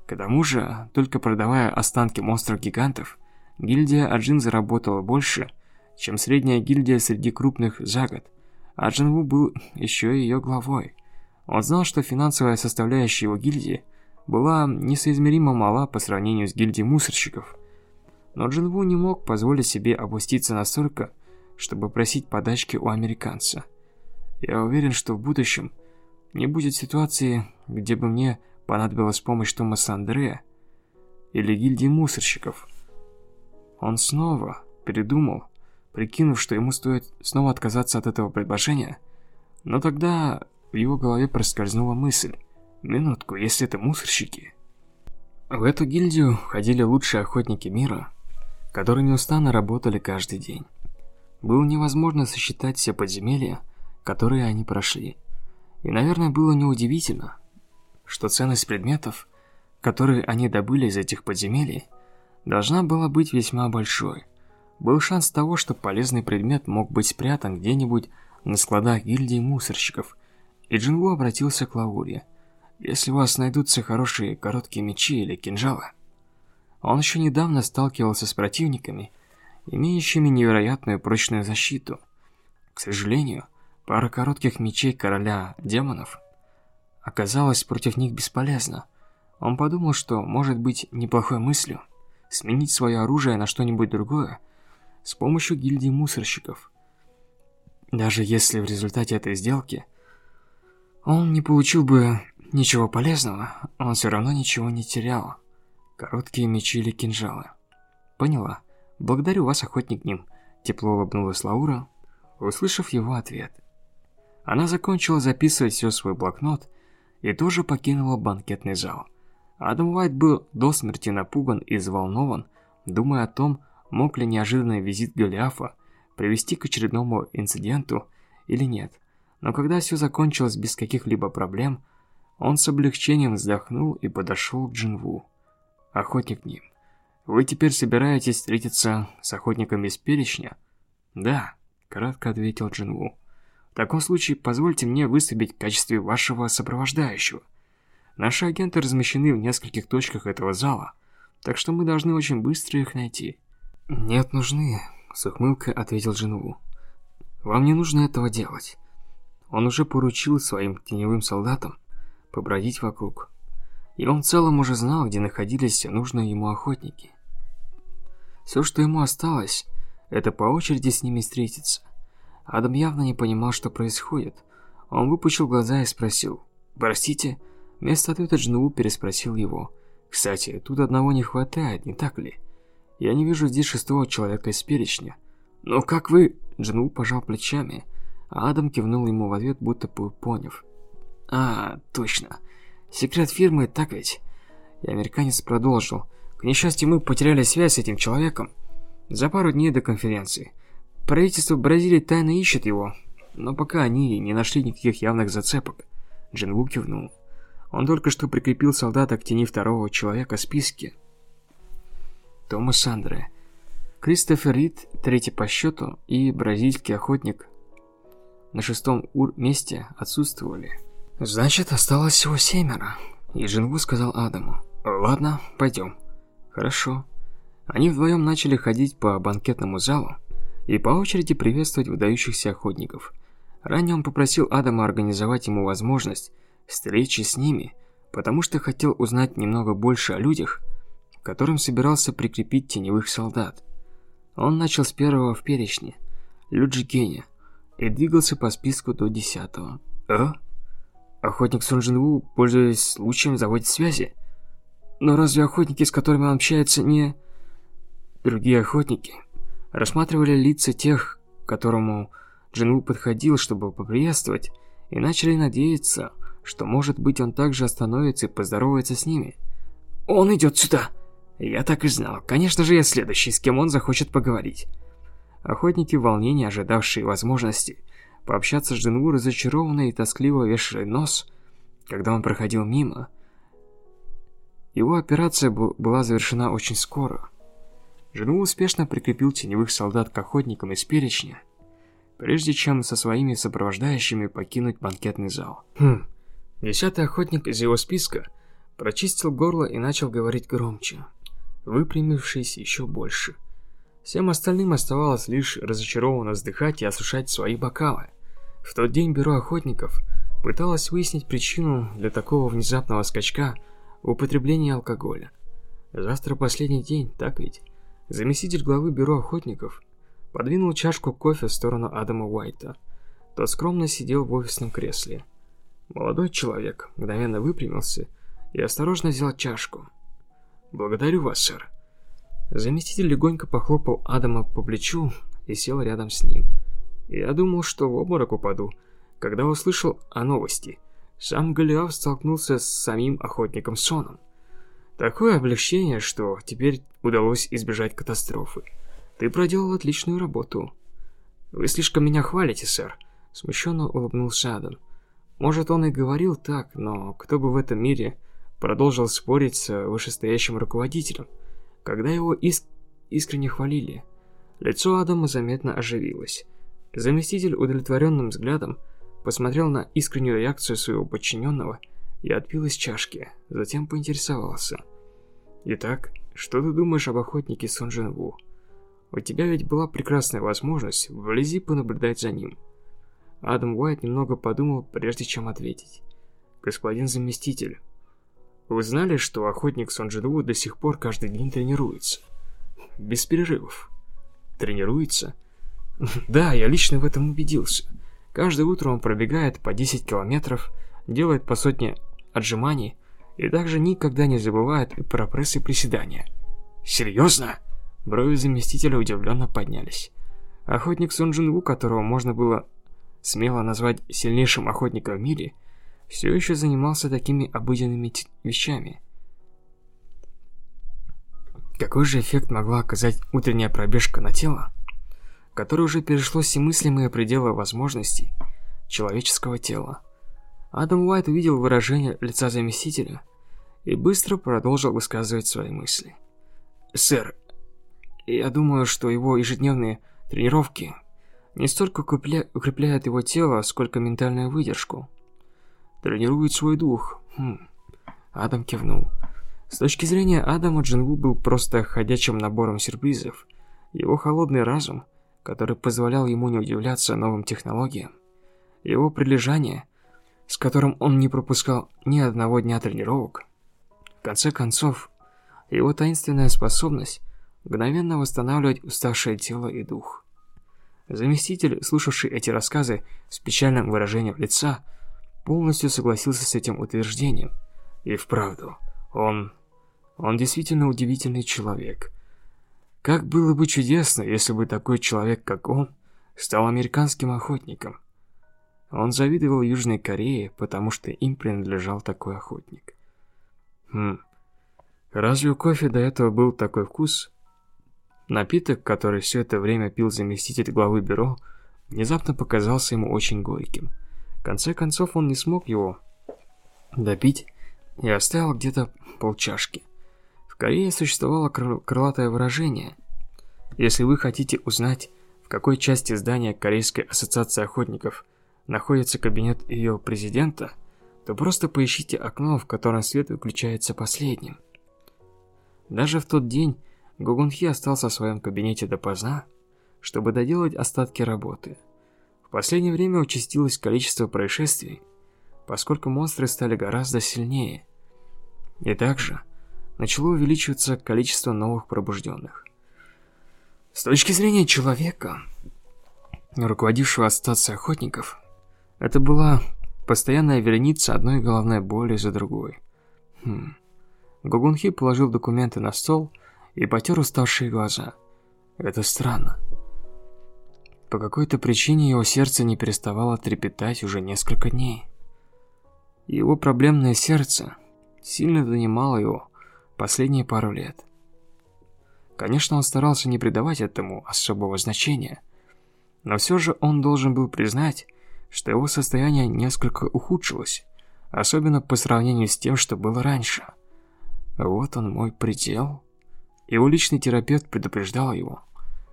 К тому же, только продавая останки монстров-гигантов, гильдия Аджин заработала больше, чем средняя гильдия среди крупных за год. А Джинву был еще и ее главой. Он знал, что финансовая составляющая его гильдии была несоизмеримо мала по сравнению с гильдией мусорщиков. Но Джинву не мог позволить себе опуститься настолько, чтобы просить подачки у американца. Я уверен, что в будущем не будет ситуации, где бы мне понадобилась помощь Томаса Андрея или гильдии мусорщиков. Он снова передумал, прикинув, что ему стоит снова отказаться от этого предложения, но тогда в его голове проскользнула мысль. Минутку, если это мусорщики. В эту гильдию ходили лучшие охотники мира, которые неустанно работали каждый день. Было невозможно сосчитать все подземелья, которые они прошли. И, наверное, было неудивительно, что ценность предметов, которые они добыли из этих подземелий, должна была быть весьма большой. Был шанс того, что полезный предмет мог быть спрятан где-нибудь на складах гильдии мусорщиков, и Джингу обратился к Лауре. «Если у вас найдутся хорошие короткие мечи или кинжалы...» Он еще недавно сталкивался с противниками, имеющими невероятную прочную защиту. К сожалению, Пара коротких мечей короля демонов оказалась против них бесполезна. Он подумал, что может быть неплохой мыслью сменить свое оружие на что-нибудь другое с помощью гильдии мусорщиков. Даже если в результате этой сделки он не получил бы ничего полезного, он все равно ничего не терял. Короткие мечи или кинжалы. Поняла. Благодарю вас, охотник Ним. Тепло улыбнулась Лаура, услышав его ответ. Она закончила записывать все свой блокнот и тоже покинула банкетный зал. Адам Уайт был до смерти напуган и взволнован, думая о том, мог ли неожиданный визит Голиафа привести к очередному инциденту или нет. Но когда все закончилось без каких-либо проблем, он с облегчением вздохнул и подошел к Джинву. Охотник ним. Вы теперь собираетесь встретиться с охотником из перечня? Да, кратко ответил Джинву. В таком случае позвольте мне выступить в качестве вашего сопровождающего. Наши агенты размещены в нескольких точках этого зала, так что мы должны очень быстро их найти. Нет, нужны, с ухмылкой ответил Джинву. Вам не нужно этого делать. Он уже поручил своим теневым солдатам побродить вокруг. И он в целом уже знал, где находились нужные ему охотники. Все, что ему осталось, это по очереди с ними встретиться. Адам явно не понимал, что происходит. Он выпучил глаза и спросил. «Простите?» Вместо ответа Джнуу переспросил его. «Кстати, тут одного не хватает, не так ли? Я не вижу здесь шестого человека из перечня». «Но как вы...» Джнуу пожал плечами, Адам кивнул ему в ответ, будто поняв. «А, точно. Секрет фирмы, так ведь?» И американец продолжил. «К несчастью, мы потеряли связь с этим человеком за пару дней до конференции. Правительство Бразилии тайно ищет его, но пока они не нашли никаких явных зацепок». Джинву кивнул. Он только что прикрепил солдата к тени второго человека в списке. Томас Андре, Кристофер Рид, третий по счету, и бразильский охотник на шестом ур месте отсутствовали. Значит, осталось всего семеро. И Джингу сказал Адаму. Ладно, пойдем. Хорошо. Они вдвоем начали ходить по банкетному залу и по очереди приветствовать выдающихся охотников. Ранее он попросил Адама организовать ему возможность встречи с ними, потому что хотел узнать немного больше о людях, которым собирался прикрепить теневых солдат. Он начал с первого в перечне, Люджи Кеня, и двигался по списку до десятого. А? Охотник Сон Джин Ву, пользуясь случаем, заводит связи. Но разве охотники, с которыми он общается, не... Другие охотники рассматривали лица тех, к которому Джинву подходил, чтобы поприветствовать, и начали надеяться, что, может быть, он также остановится и поздоровается с ними. «Он идет сюда!» Я так и знал. Конечно же, я следующий, с кем он захочет поговорить. Охотники в волнении, ожидавшие возможности пообщаться с Джинву, разочарованно и тоскливо вешали нос, когда он проходил мимо. Его операция была завершена очень скоро. Джинву успешно прикрепил теневых солдат к охотникам из перечня, прежде чем со своими сопровождающими покинуть банкетный зал. Хм. Десятый охотник из его списка прочистил горло и начал говорить громче, выпрямившись еще больше. Всем остальным оставалось лишь разочарованно вздыхать и осушать свои бокалы. В тот день бюро охотников пыталось выяснить причину для такого внезапного скачка в употреблении алкоголя. Завтра последний день, так ведь? Заместитель главы бюро охотников подвинул чашку кофе в сторону Адама Уайта. Тот скромно сидел в офисном кресле. Молодой человек мгновенно выпрямился и осторожно взял чашку. «Благодарю вас, сэр». Заместитель легонько похлопал Адама по плечу и сел рядом с ним. Я думал, что в обморок упаду, когда услышал о новости. Сам Голиаф столкнулся с самим охотником Соном. Такое облегчение, что теперь удалось избежать катастрофы. Ты проделал отличную работу. Вы слишком меня хвалите, сэр. Смущенно улыбнулся Адам. Может, он и говорил так, но кто бы в этом мире продолжил спорить с вышестоящим руководителем, когда его иск искренне хвалили? Лицо Адама заметно оживилось. Заместитель удовлетворенным взглядом посмотрел на искреннюю реакцию своего подчиненного и отпил из чашки, затем поинтересовался. «Итак, что ты думаешь об охотнике Сон Джин Ву? У тебя ведь была прекрасная возможность вблизи понаблюдать за ним». Адам Уайт немного подумал, прежде чем ответить. «Господин заместитель, вы знали, что охотник Сонджинву до сих пор каждый день тренируется? Без перерывов. Тренируется? Да, я лично в этом убедился. Каждое утро он пробегает по 10 километров, делает по сотне отжиманий и также никогда не забывает про пресс и приседания. Серьезно? Брови заместителя удивленно поднялись. Охотник Сон Джин Ву, которого можно было смело назвать сильнейшим охотником в мире, все еще занимался такими обыденными вещами. Какой же эффект могла оказать утренняя пробежка на тело, которое уже перешло все мыслимые пределы возможностей человеческого тела? Адам Уайт увидел выражение лица заместителя и быстро продолжил высказывать свои мысли. «Сэр, я думаю, что его ежедневные тренировки не столько укрепляют его тело, сколько ментальную выдержку. Тренирует свой дух. Хм. Адам кивнул. С точки зрения Адама, Джинву был просто ходячим набором сюрпризов. Его холодный разум, который позволял ему не удивляться новым технологиям, его прилежание, с которым он не пропускал ни одного дня тренировок, в конце концов, его таинственная способность мгновенно восстанавливать уставшее тело и дух. Заместитель, слушавший эти рассказы с печальным выражением лица, полностью согласился с этим утверждением. И вправду, он... он действительно удивительный человек. Как было бы чудесно, если бы такой человек, как он, стал американским охотником. Он завидовал Южной Корее, потому что им принадлежал такой охотник. Хм... Разве у кофе до этого был такой вкус? Напиток, который все это время пил заместитель главы бюро, внезапно показался ему очень горьким. В конце концов, он не смог его допить и оставил где-то полчашки. В Корее существовало крыл крылатое выражение. Если вы хотите узнать, в какой части здания Корейской ассоциации охотников находится кабинет ее президента, то просто поищите окно, в котором свет выключается последним. Даже в тот день, Гугунхи остался в своем кабинете допоздна, чтобы доделать остатки работы. В последнее время участилось количество происшествий, поскольку монстры стали гораздо сильнее. И также начало увеличиваться количество новых пробужденных. С точки зрения человека, руководившего стацией охотников, это была постоянная вереница одной головной боли за другой. Хм. Гугунхи положил документы на стол и потер уставшие глаза. Это странно. По какой-то причине его сердце не переставало трепетать уже несколько дней. Его проблемное сердце сильно донимало его последние пару лет. Конечно, он старался не придавать этому особого значения, но все же он должен был признать, что его состояние несколько ухудшилось, особенно по сравнению с тем, что было раньше. Вот он мой предел. Его личный терапевт предупреждал его,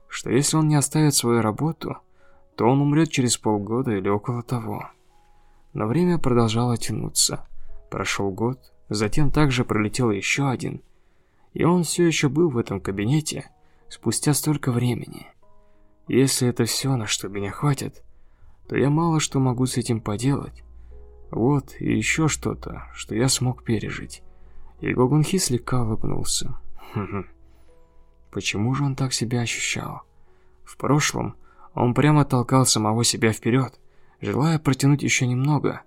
что если он не оставит свою работу, то он умрет через полгода или около того. Но время продолжало тянуться. Прошел год, затем также пролетел еще один, и он все еще был в этом кабинете спустя столько времени. Если это все, на что меня хватит, то я мало что могу с этим поделать. Вот и еще что-то, что я смог пережить. И Гогунхи слегка улыбнулся. Хм-хм. Почему же он так себя ощущал? В прошлом он прямо толкал самого себя вперед, желая протянуть еще немного.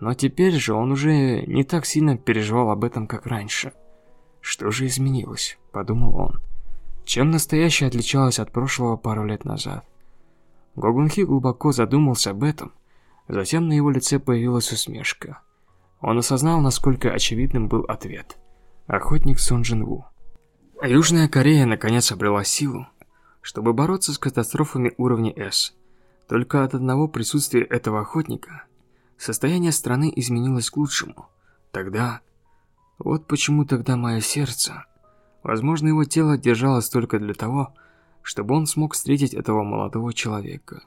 Но теперь же он уже не так сильно переживал об этом, как раньше. Что же изменилось, подумал он. Чем настоящее отличалось от прошлого пару лет назад? Гогунхи глубоко задумался об этом, затем на его лице появилась усмешка. Он осознал, насколько очевидным был ответ. Охотник Сон Джин Ву. Южная Корея наконец обрела силу, чтобы бороться с катастрофами уровня С. Только от одного присутствия этого охотника состояние страны изменилось к лучшему. Тогда... Вот почему тогда мое сердце... Возможно, его тело держалось только для того, чтобы он смог встретить этого молодого человека.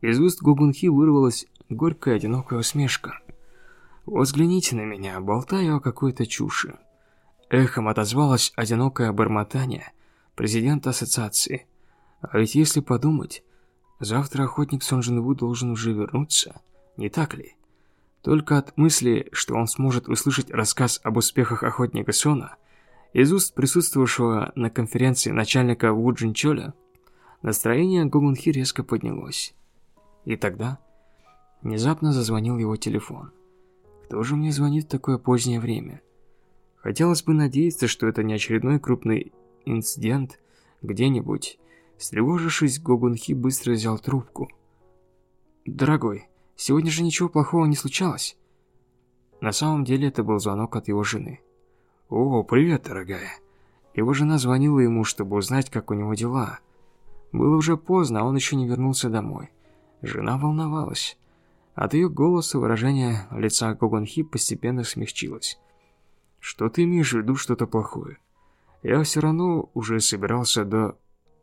Из уст Гугунхи вырвалась горькая одинокая усмешка. «Взгляните на меня, болтаю о какой-то чуши». Эхом отозвалось одинокое бормотание президента ассоциации. А ведь если подумать, Завтра охотник Сонжинву должен уже вернуться, не так ли? Только от мысли, что он сможет услышать рассказ об успехах охотника Сона из уст присутствовавшего на конференции начальника Ву Джинчоля, настроение Гогунхи резко поднялось. И тогда внезапно зазвонил его телефон. Кто же мне звонит в такое позднее время? Хотелось бы надеяться, что это не очередной крупный инцидент где-нибудь. Встревожившись, Гогунхи быстро взял трубку. «Дорогой, сегодня же ничего плохого не случалось?» На самом деле это был звонок от его жены. «О, привет, дорогая». Его жена звонила ему, чтобы узнать, как у него дела. Было уже поздно, а он еще не вернулся домой. Жена волновалась. От ее голоса выражение лица Гогунхи постепенно смягчилось. «Что ты имеешь в виду что-то плохое?» Я все равно уже собирался до...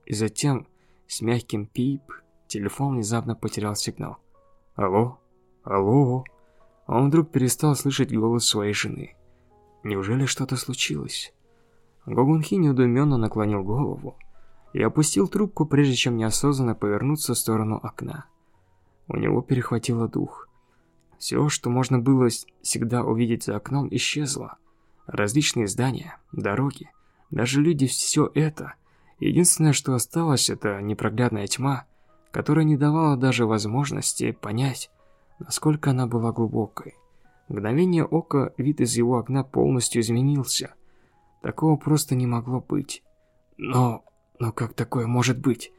И затем, с мягким пип, телефон внезапно потерял сигнал. «Алло? Алло?» Он вдруг перестал слышать голос своей жены. Неужели что-то случилось? Гогунхи недоуменно наклонил голову и опустил трубку, прежде чем неосознанно повернуться в сторону окна. У него перехватило дух. Все, что можно было всегда увидеть за окном, исчезло. Различные здания, дороги, даже люди, все это. Единственное, что осталось, это непроглядная тьма, которая не давала даже возможности понять, насколько она была глубокой. мгновение ока вид из его окна полностью изменился. Такого просто не могло быть. Но... но как такое может быть?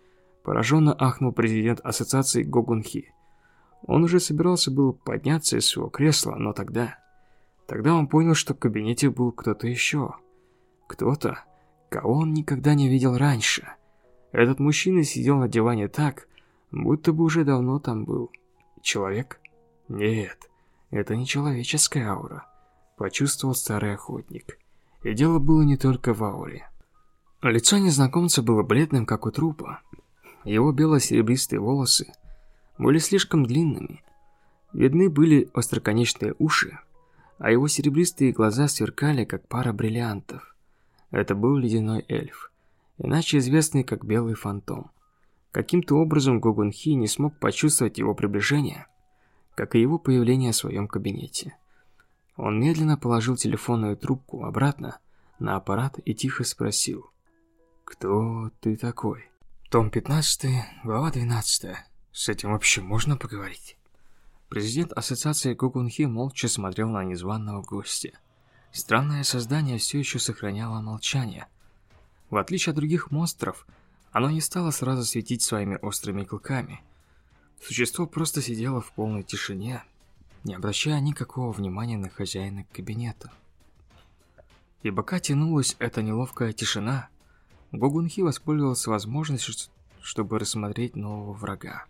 Пораженно ахнул президент ассоциации Гогунхи. Он уже собирался был подняться из своего кресла, но тогда... Тогда он понял, что в кабинете был кто-то еще. Кто-то, кого он никогда не видел раньше. Этот мужчина сидел на диване так, будто бы уже давно там был. Человек? Нет, это не человеческая аура. Почувствовал старый охотник. И дело было не только в ауре. Лицо незнакомца было бледным, как у трупа. Его бело-серебристые волосы были слишком длинными. Видны были остроконечные уши, а его серебристые глаза сверкали, как пара бриллиантов. Это был ледяной эльф, иначе известный как Белый Фантом. Каким-то образом Гогун Хи не смог почувствовать его приближение, как и его появление в своем кабинете. Он медленно положил телефонную трубку обратно на аппарат и тихо спросил. «Кто ты такой?» Том 15, глава 12. С этим вообще можно поговорить? Президент ассоциации Гогунхи молча смотрел на незваного гостя. Странное создание все еще сохраняло молчание. В отличие от других монстров, оно не стало сразу светить своими острыми клыками. Существо просто сидело в полной тишине, не обращая никакого внимания на хозяина кабинета. И пока тянулась эта неловкая тишина, Гогунхи воспользовался возможностью, чтобы рассмотреть нового врага.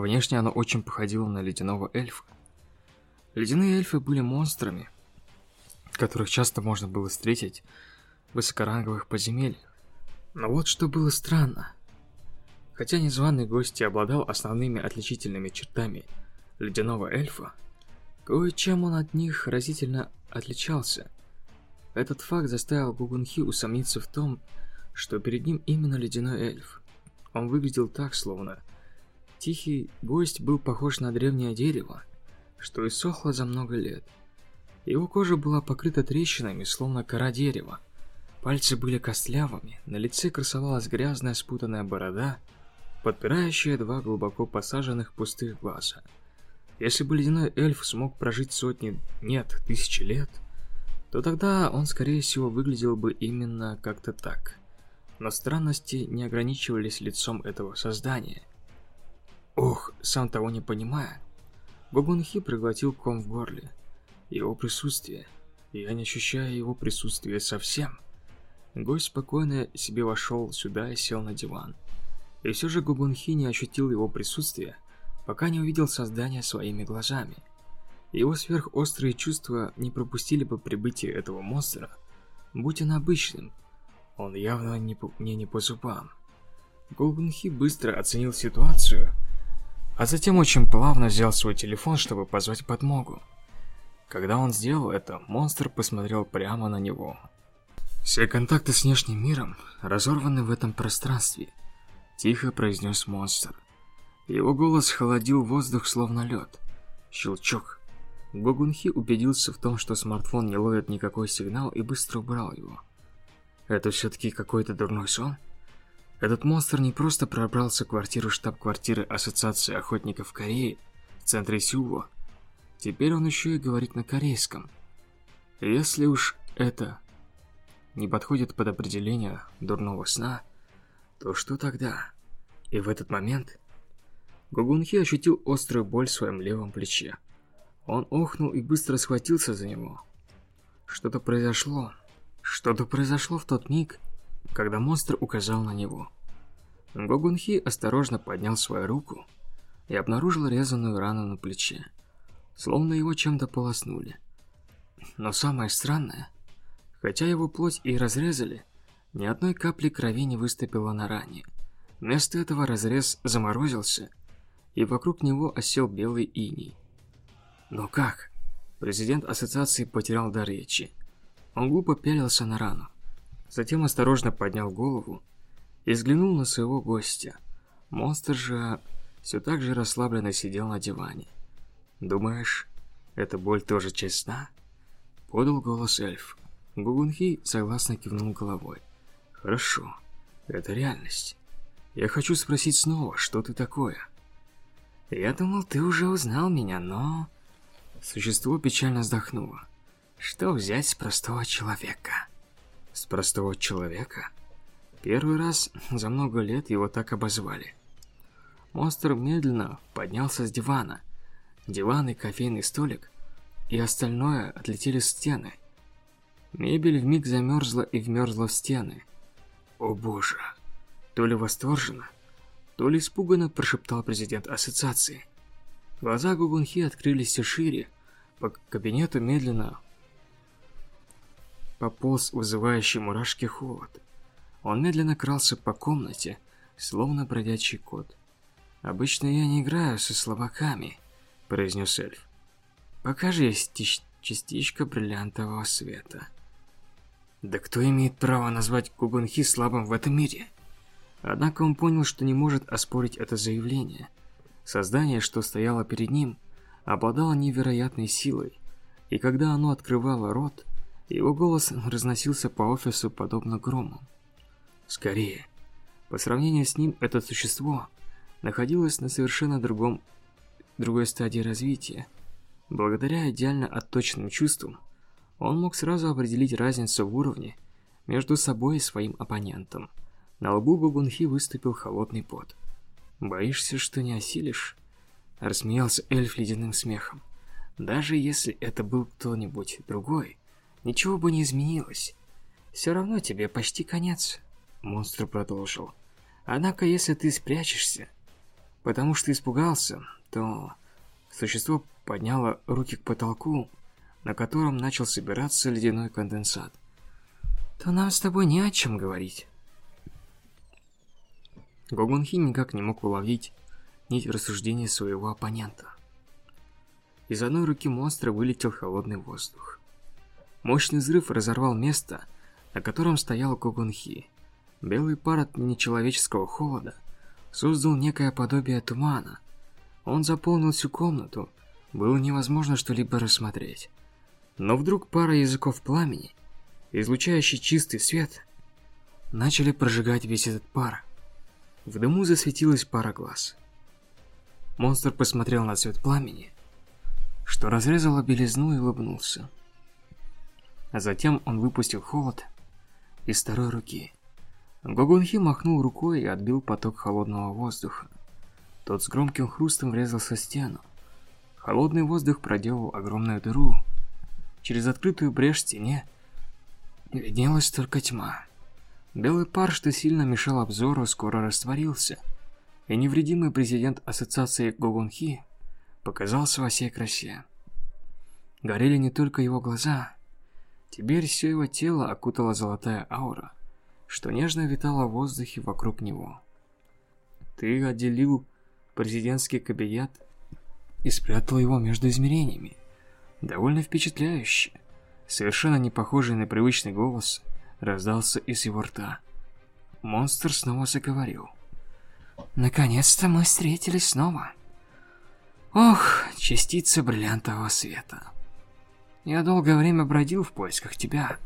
Внешне оно очень походило на ледяного эльфа. Ледяные эльфы были монстрами, которых часто можно было встретить в высокоранговых подземельях. Но вот что было странно. Хотя незваный гость и обладал основными отличительными чертами ледяного эльфа, кое-чем он от них разительно отличался. Этот факт заставил Гугунхи усомниться в том, что перед ним именно ледяной эльф. Он выглядел так, словно тихий гость был похож на древнее дерево, что иссохло за много лет. Его кожа была покрыта трещинами, словно кора дерева. Пальцы были костлявыми, на лице красовалась грязная спутанная борода, подпирающая два глубоко посаженных пустых глаза. Если бы ледяной эльф смог прожить сотни, нет, тысячи лет, то тогда он, скорее всего, выглядел бы именно как-то так. Но странности не ограничивались лицом этого создания. Ох, сам того не понимая, Гогунхи проглотил ком в горле его присутствие. Я не ощущаю его присутствия совсем. Гость спокойно себе вошел сюда и сел на диван. И все же Гугунхи не ощутил его присутствия, пока не увидел создание своими глазами. Его сверхострые чувства не пропустили бы прибытие этого монстра, будь он обычным. Он явно не по, мне не по зубам. Гугунхи быстро оценил ситуацию, а затем очень плавно взял свой телефон, чтобы позвать подмогу. Когда он сделал это, монстр посмотрел прямо на него. Все контакты с внешним миром разорваны в этом пространстве. Тихо произнес монстр. Его голос холодил воздух, словно лед. Щелчок. Гогунхи убедился в том, что смартфон не ловит никакой сигнал и быстро убрал его. Это все-таки какой-то дурной сон? Этот монстр не просто пробрался в квартиру штаб-квартиры Ассоциации охотников Кореи в центре Сюво. Теперь он еще и говорит на корейском. Если уж это не подходит под определение дурного сна, то что тогда? И в этот момент Гугунхи ощутил острую боль в своем левом плече. Он охнул и быстро схватился за него. Что-то произошло. Что-то произошло в тот миг, когда монстр указал на него. Гогунхи осторожно поднял свою руку и обнаружил резаную рану на плече, словно его чем-то полоснули. Но самое странное, хотя его плоть и разрезали, ни одной капли крови не выступило на ране. Вместо этого разрез заморозился, и вокруг него осел белый иней. Но как? Президент ассоциации потерял дар речи. Он глупо пялился на рану. Затем осторожно поднял голову и взглянул на своего гостя. Монстр же все так же расслабленно сидел на диване. «Думаешь, эта боль тоже часть сна?» Подал голос эльф. Гугунхи согласно кивнул головой. «Хорошо, это реальность. Я хочу спросить снова, что ты такое?» «Я думал, ты уже узнал меня, но...» Существо печально вздохнуло. «Что взять с простого человека?» «С простого человека?» Первый раз за много лет его так обозвали. Монстр медленно поднялся с дивана. Диван и кофейный столик и остальное отлетели с стены. Мебель вмиг замерзла и вмерзла в стены. «О боже!» То ли восторженно, то ли испуганно прошептал президент ассоциации. Глаза Гугунхи открылись все шире. По кабинету медленно пополз вызывающий мурашки холод. Он медленно крался по комнате, словно бродячий кот. «Обычно я не играю со слабаками», — произнес эльф. «Пока же есть частичка бриллиантового света». «Да кто имеет право назвать Гугунхи слабым в этом мире?» Однако он понял, что не может оспорить это заявление. Создание, что стояло перед ним, обладало невероятной силой, и когда оно открывало рот, его голос разносился по офису подобно грому. Скорее, по сравнению с ним это существо находилось на совершенно другом другой стадии развития. Благодаря идеально отточенным чувствам, он мог сразу определить разницу в уровне между собой и своим оппонентом. На лбу Гугунхи выступил холодный пот. «Боишься, что не осилишь?» Рассмеялся эльф ледяным смехом. «Даже если это был кто-нибудь другой, ничего бы не изменилось. Все равно тебе почти конец», — монстр продолжил. «Однако, если ты спрячешься, потому что испугался, то...» Существо подняло руки к потолку, на котором начал собираться ледяной конденсат. «То нам с тобой не о чем говорить». Гогунхи никак не мог уловить нить рассуждения своего оппонента. Из одной руки монстра вылетел холодный воздух. Мощный взрыв разорвал место, на котором стоял Гогунхи. Белый пар от нечеловеческого холода создал некое подобие тумана. Он заполнил всю комнату, было невозможно что-либо рассмотреть. Но вдруг пара языков пламени, излучающий чистый свет, начали прожигать весь этот пар. В дыму засветилась пара глаз. Монстр посмотрел на цвет пламени, что разрезало белизну и улыбнулся. А затем он выпустил холод из второй руки. Гогунхи махнул рукой и отбил поток холодного воздуха. Тот с громким хрустом врезался в стену. Холодный воздух проделал огромную дыру. Через открытую брешь в стене виднелась только тьма. Белый пар, что сильно мешал обзору, скоро растворился, и невредимый президент ассоциации Гогунхи показался во всей красе. Горели не только его глаза. Теперь все его тело окутала золотая аура, что нежно витала в воздухе вокруг него. Ты отделил президентский кабинет и спрятал его между измерениями. Довольно впечатляюще. Совершенно не похожий на привычный голос – раздался из его рта. Монстр снова заговорил. Наконец-то мы встретились снова. Ох, частица бриллиантового света. Я долгое время бродил в поисках тебя.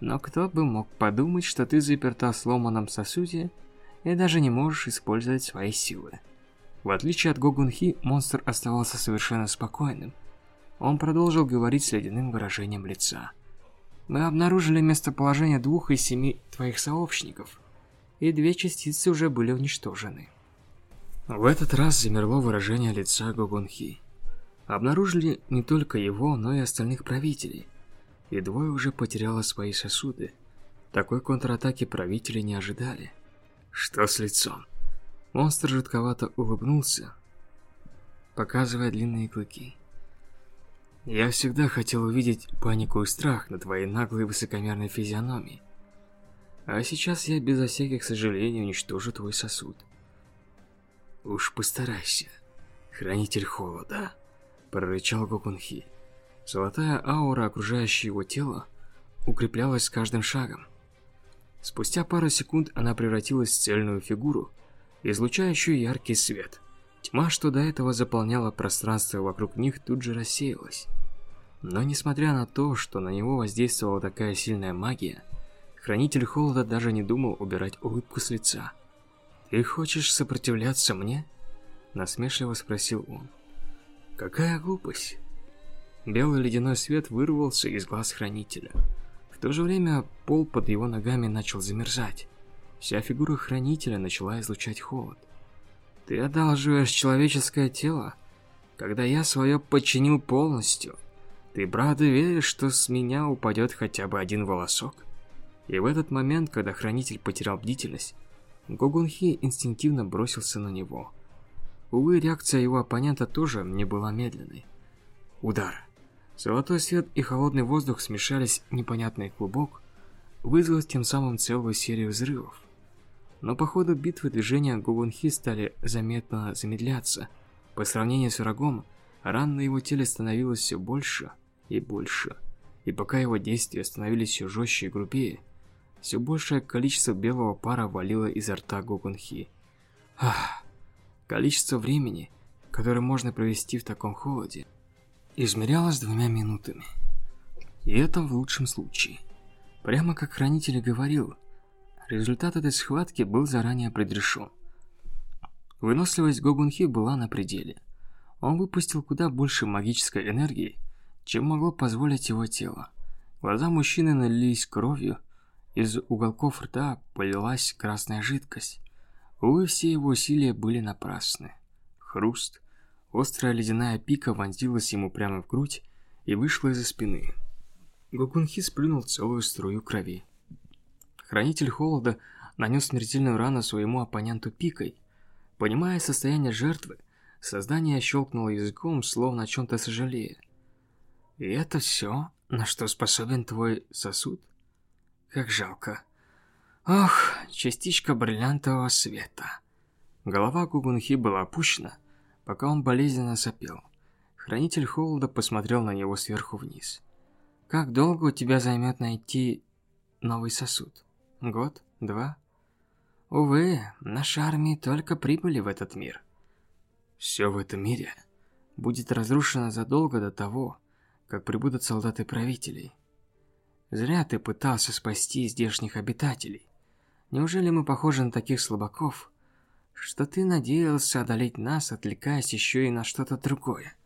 Но кто бы мог подумать, что ты заперта в сломанном сосуде и даже не можешь использовать свои силы. В отличие от Гогунхи, монстр оставался совершенно спокойным. Он продолжил говорить с ледяным выражением лица. Мы обнаружили местоположение двух из семи твоих сообщников, и две частицы уже были уничтожены. В этот раз замерло выражение лица Гогунхи. Обнаружили не только его, но и остальных правителей, и двое уже потеряло свои сосуды. Такой контратаки правители не ожидали. Что с лицом? Монстр жутковато улыбнулся, показывая длинные клыки. Я всегда хотел увидеть панику и страх на твоей наглой высокомерной физиономии. А сейчас я безо всяких сожалений уничтожу твой сосуд. Уж постарайся, хранитель холода, прорычал Гокунхи. Золотая аура, окружающая его тело, укреплялась с каждым шагом. Спустя пару секунд она превратилась в цельную фигуру, излучающую яркий свет. Тьма, что до этого заполняла пространство вокруг них, тут же рассеялась. Но несмотря на то, что на него воздействовала такая сильная магия, Хранитель Холода даже не думал убирать улыбку с лица. «Ты хочешь сопротивляться мне?» Насмешливо спросил он. «Какая глупость!» Белый ледяной свет вырвался из глаз Хранителя. В то же время пол под его ногами начал замерзать. Вся фигура Хранителя начала излучать холод. «Ты одалживаешь человеческое тело, когда я свое подчинил полностью. Ты правда веришь, что с меня упадет хотя бы один волосок?» И в этот момент, когда Хранитель потерял бдительность, Гогунхи инстинктивно бросился на него. Увы, реакция его оппонента тоже не была медленной. Удар. Золотой свет и холодный воздух смешались непонятный клубок, вызвав тем самым целую серию взрывов. Но по ходу битвы движения Гугунхи стали заметно замедляться. По сравнению с врагом, ран на его теле становилось все больше и больше. И пока его действия становились все жестче и грубее, все большее количество белого пара валило изо рта Гугунхи. Ах, количество времени, которое можно провести в таком холоде, измерялось двумя минутами. И это в лучшем случае. Прямо как хранитель говорил – Результат этой схватки был заранее предрешен. Выносливость Гогунхи была на пределе. Он выпустил куда больше магической энергии, чем могло позволить его тело. Глаза мужчины налились кровью, из уголков рта полилась красная жидкость. Увы, все его усилия были напрасны. Хруст. Острая ледяная пика вонзилась ему прямо в грудь и вышла из-за спины. Гокунхи сплюнул целую струю крови. Хранитель Холода нанес смертельную рану своему оппоненту пикой. Понимая состояние жертвы, создание щелкнуло языком, словно о чем-то сожалея. «И это все, на что способен твой сосуд? Как жалко. Ох, частичка бриллиантового света». Голова Гугунхи была опущена, пока он болезненно сопел. Хранитель Холода посмотрел на него сверху вниз. «Как долго у тебя займет найти новый сосуд?» Год? Два? Увы, наши армии только прибыли в этот мир. Все в этом мире будет разрушено задолго до того, как прибудут солдаты правителей. Зря ты пытался спасти здешних обитателей. Неужели мы похожи на таких слабаков, что ты надеялся одолеть нас, отвлекаясь еще и на что-то другое?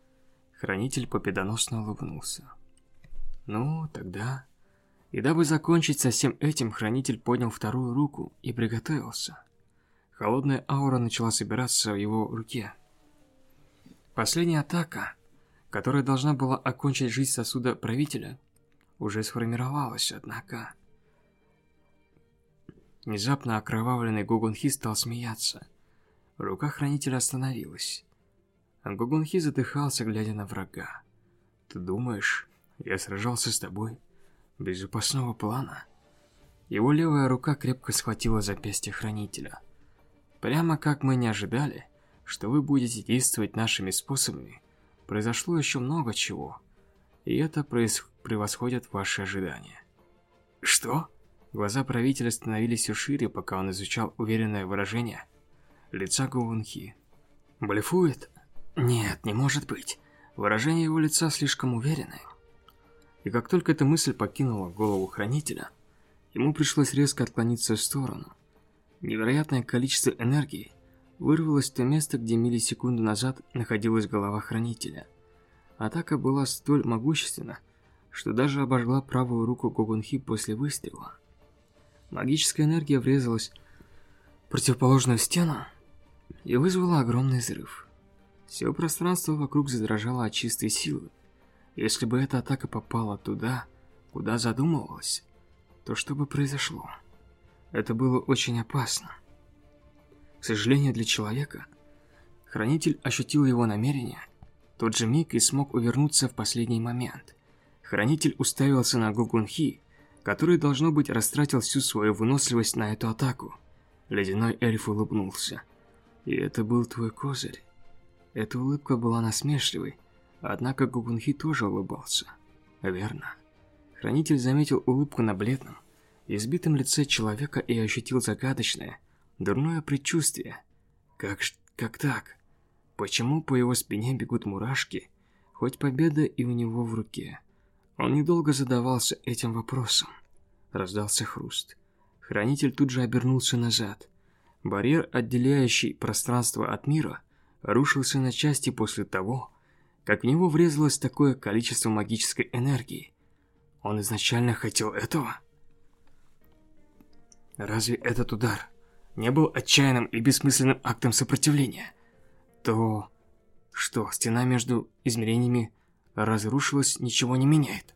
Хранитель победоносно улыбнулся. Ну, тогда и дабы закончить со всем этим, Хранитель поднял вторую руку и приготовился. Холодная аура начала собираться в его руке. Последняя атака, которая должна была окончить жизнь сосуда правителя, уже сформировалась, однако... Внезапно окровавленный Гугунхи стал смеяться. Рука Хранителя остановилась. Гугунхи задыхался, глядя на врага. «Ты думаешь, я сражался с тобой?» безопасного плана. Его левая рука крепко схватила запястье хранителя. Прямо как мы не ожидали, что вы будете действовать нашими способами, произошло еще много чего, и это превосходит ваши ожидания. Что? Глаза правителя становились все шире, пока он изучал уверенное выражение, лица Гуунхи. Блефует? Нет, не может быть. Выражение его лица слишком уверенное. И как только эта мысль покинула голову хранителя, ему пришлось резко отклониться в сторону. Невероятное количество энергии вырвалось в то место, где миллисекунду назад находилась голова хранителя. Атака была столь могущественна, что даже обожгла правую руку Гогунхи после выстрела. Магическая энергия врезалась в противоположную стену и вызвала огромный взрыв. Все пространство вокруг задрожало от чистой силы. Если бы эта атака попала туда, куда задумывалась, то что бы произошло? Это было очень опасно. К сожалению для человека, хранитель ощутил его намерение тот же миг и смог увернуться в последний момент. Хранитель уставился на Гугунхи, который, должно быть, растратил всю свою выносливость на эту атаку. Ледяной эльф улыбнулся. «И это был твой козырь?» Эта улыбка была насмешливой, однако Гугунхи тоже улыбался. «Верно». Хранитель заметил улыбку на бледном, избитом лице человека и ощутил загадочное, дурное предчувствие. Как, как так? Почему по его спине бегут мурашки, хоть победа и у него в руке? Он недолго задавался этим вопросом. Раздался хруст. Хранитель тут же обернулся назад. Барьер, отделяющий пространство от мира, рушился на части после того, как в него врезалось такое количество магической энергии. Он изначально хотел этого? Разве этот удар не был отчаянным и бессмысленным актом сопротивления? То, что стена между измерениями разрушилась, ничего не меняет.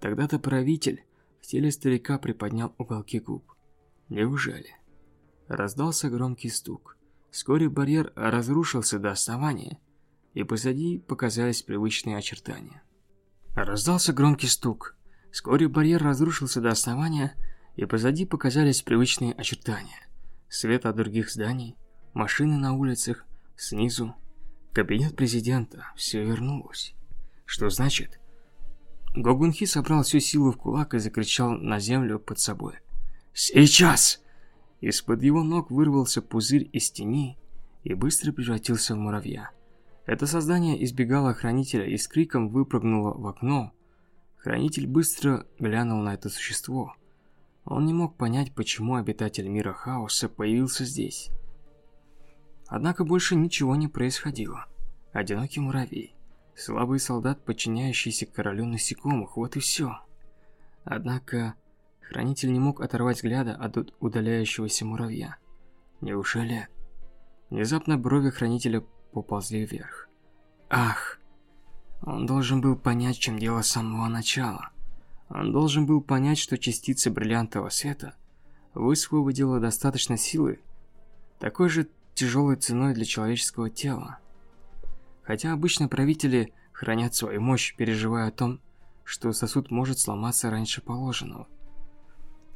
Тогда-то правитель в теле старика приподнял уголки губ. Неужели? Раздался громкий стук. Вскоре барьер разрушился до основания, и позади показались привычные очертания. Раздался громкий стук. Вскоре барьер разрушился до основания, и позади показались привычные очертания. Свет от других зданий, машины на улицах, снизу. Кабинет президента. Все вернулось. Что значит? Гогунхи собрал всю силу в кулак и закричал на землю под собой. «Сейчас!» Из-под его ног вырвался пузырь из тени и быстро превратился в муравья. Это создание избегало хранителя и с криком выпрыгнуло в окно. Хранитель быстро глянул на это существо. Он не мог понять, почему обитатель мира хаоса появился здесь. Однако больше ничего не происходило. Одинокий муравей. Слабый солдат, подчиняющийся королю насекомых, вот и все. Однако, хранитель не мог оторвать взгляда от удаляющегося муравья. Неужели... Внезапно брови хранителя поползли вверх. Ах! Он должен был понять, чем дело с самого начала. Он должен был понять, что частица бриллиантового света высвободила достаточно силы, такой же тяжелой ценой для человеческого тела. Хотя обычно правители хранят свою мощь, переживая о том, что сосуд может сломаться раньше положенного.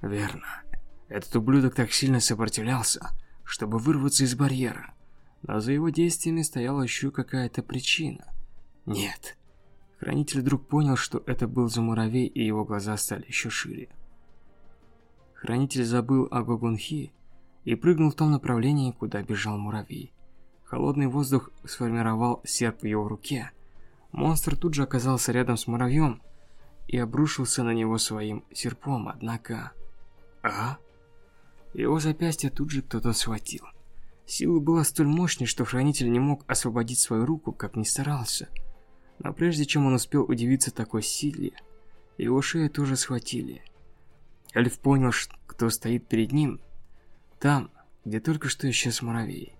Верно. Этот ублюдок так сильно сопротивлялся, чтобы вырваться из барьера. Но за его действиями стояла еще какая-то причина. Нет. Хранитель вдруг понял, что это был за муравей, и его глаза стали еще шире. Хранитель забыл о Гогунхи и прыгнул в том направлении, куда бежал муравей. Холодный воздух сформировал серп в его руке. Монстр тут же оказался рядом с муравьем и обрушился на него своим серпом, однако... А? Его запястье тут же кто-то схватил. Сила была столь мощной, что хранитель не мог освободить свою руку, как ни старался. Но прежде чем он успел удивиться такой силе, его шею тоже схватили. Эльф понял, кто стоит перед ним, там, где только что исчез муравей.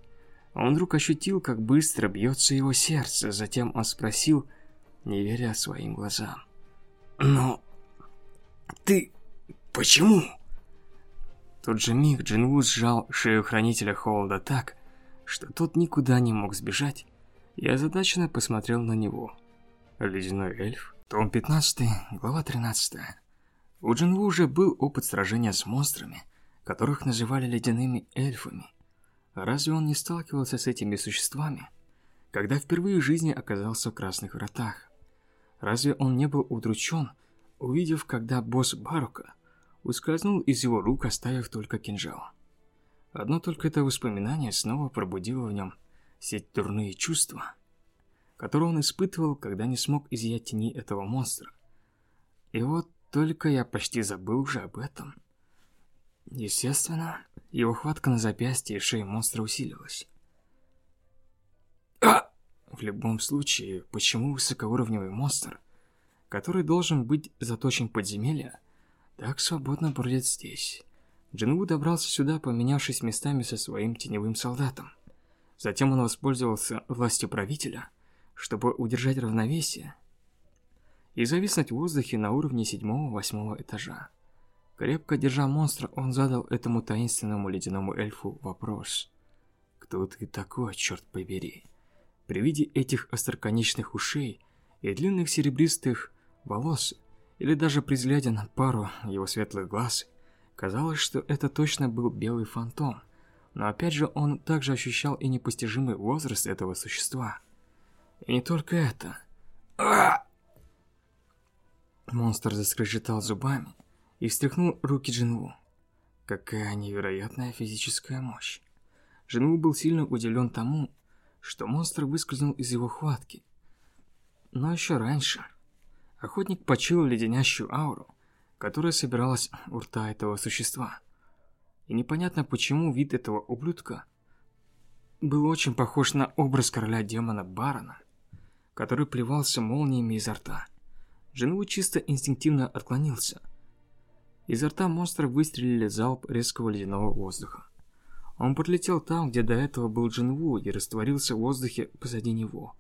Он вдруг ощутил, как быстро бьется его сердце, затем он спросил, не веря своим глазам. «Но... ты... почему?» В тот же миг Джинву сжал шею Хранителя Холода так, что тот никуда не мог сбежать, и озадаченно посмотрел на него. Ледяной эльф, том 15, глава 13. У Джинву уже был опыт сражения с монстрами, которых называли ледяными эльфами. Разве он не сталкивался с этими существами, когда впервые в жизни оказался в Красных Вратах? Разве он не был удручен, увидев, когда босс Барука ускользнул из его рук, оставив только кинжал? Одно только это воспоминание снова пробудило в нем все дурные чувства, которые он испытывал, когда не смог изъять тени этого монстра. И вот только я почти забыл уже об этом. Естественно, его хватка на запястье и шее монстра усилилась. А! В любом случае, почему высокоуровневый монстр, который должен быть заточен в подземелье, так свободно бродит здесь? Джинву добрался сюда, поменявшись местами со своим теневым солдатом. Затем он воспользовался властью правителя, чтобы удержать равновесие и зависнуть в воздухе на уровне седьмого-восьмого этажа. Крепко держа монстра, он задал этому таинственному ледяному эльфу вопрос. «Кто ты такой, черт побери?» При виде этих остроконечных ушей и длинных серебристых волос, или даже при взгляде на пару его светлых глаз, казалось, что это точно был белый фантом. Но опять же, он также ощущал и непостижимый возраст этого существа. И не только это. А! Монстр заскрежетал зубами и встряхнул руки Джинву. Какая невероятная физическая мощь. Джинву был сильно удивлен тому, что монстр выскользнул из его хватки. Но еще раньше охотник почуял леденящую ауру, которая собиралась у рта этого существа. И непонятно почему вид этого ублюдка был очень похож на образ короля демона Барона, который плевался молниями изо рта. Джинву чисто инстинктивно отклонился. Изо рта монстра выстрелили залп резкого ледяного воздуха. Он подлетел там, где до этого был Джинву, и растворился в воздухе позади него.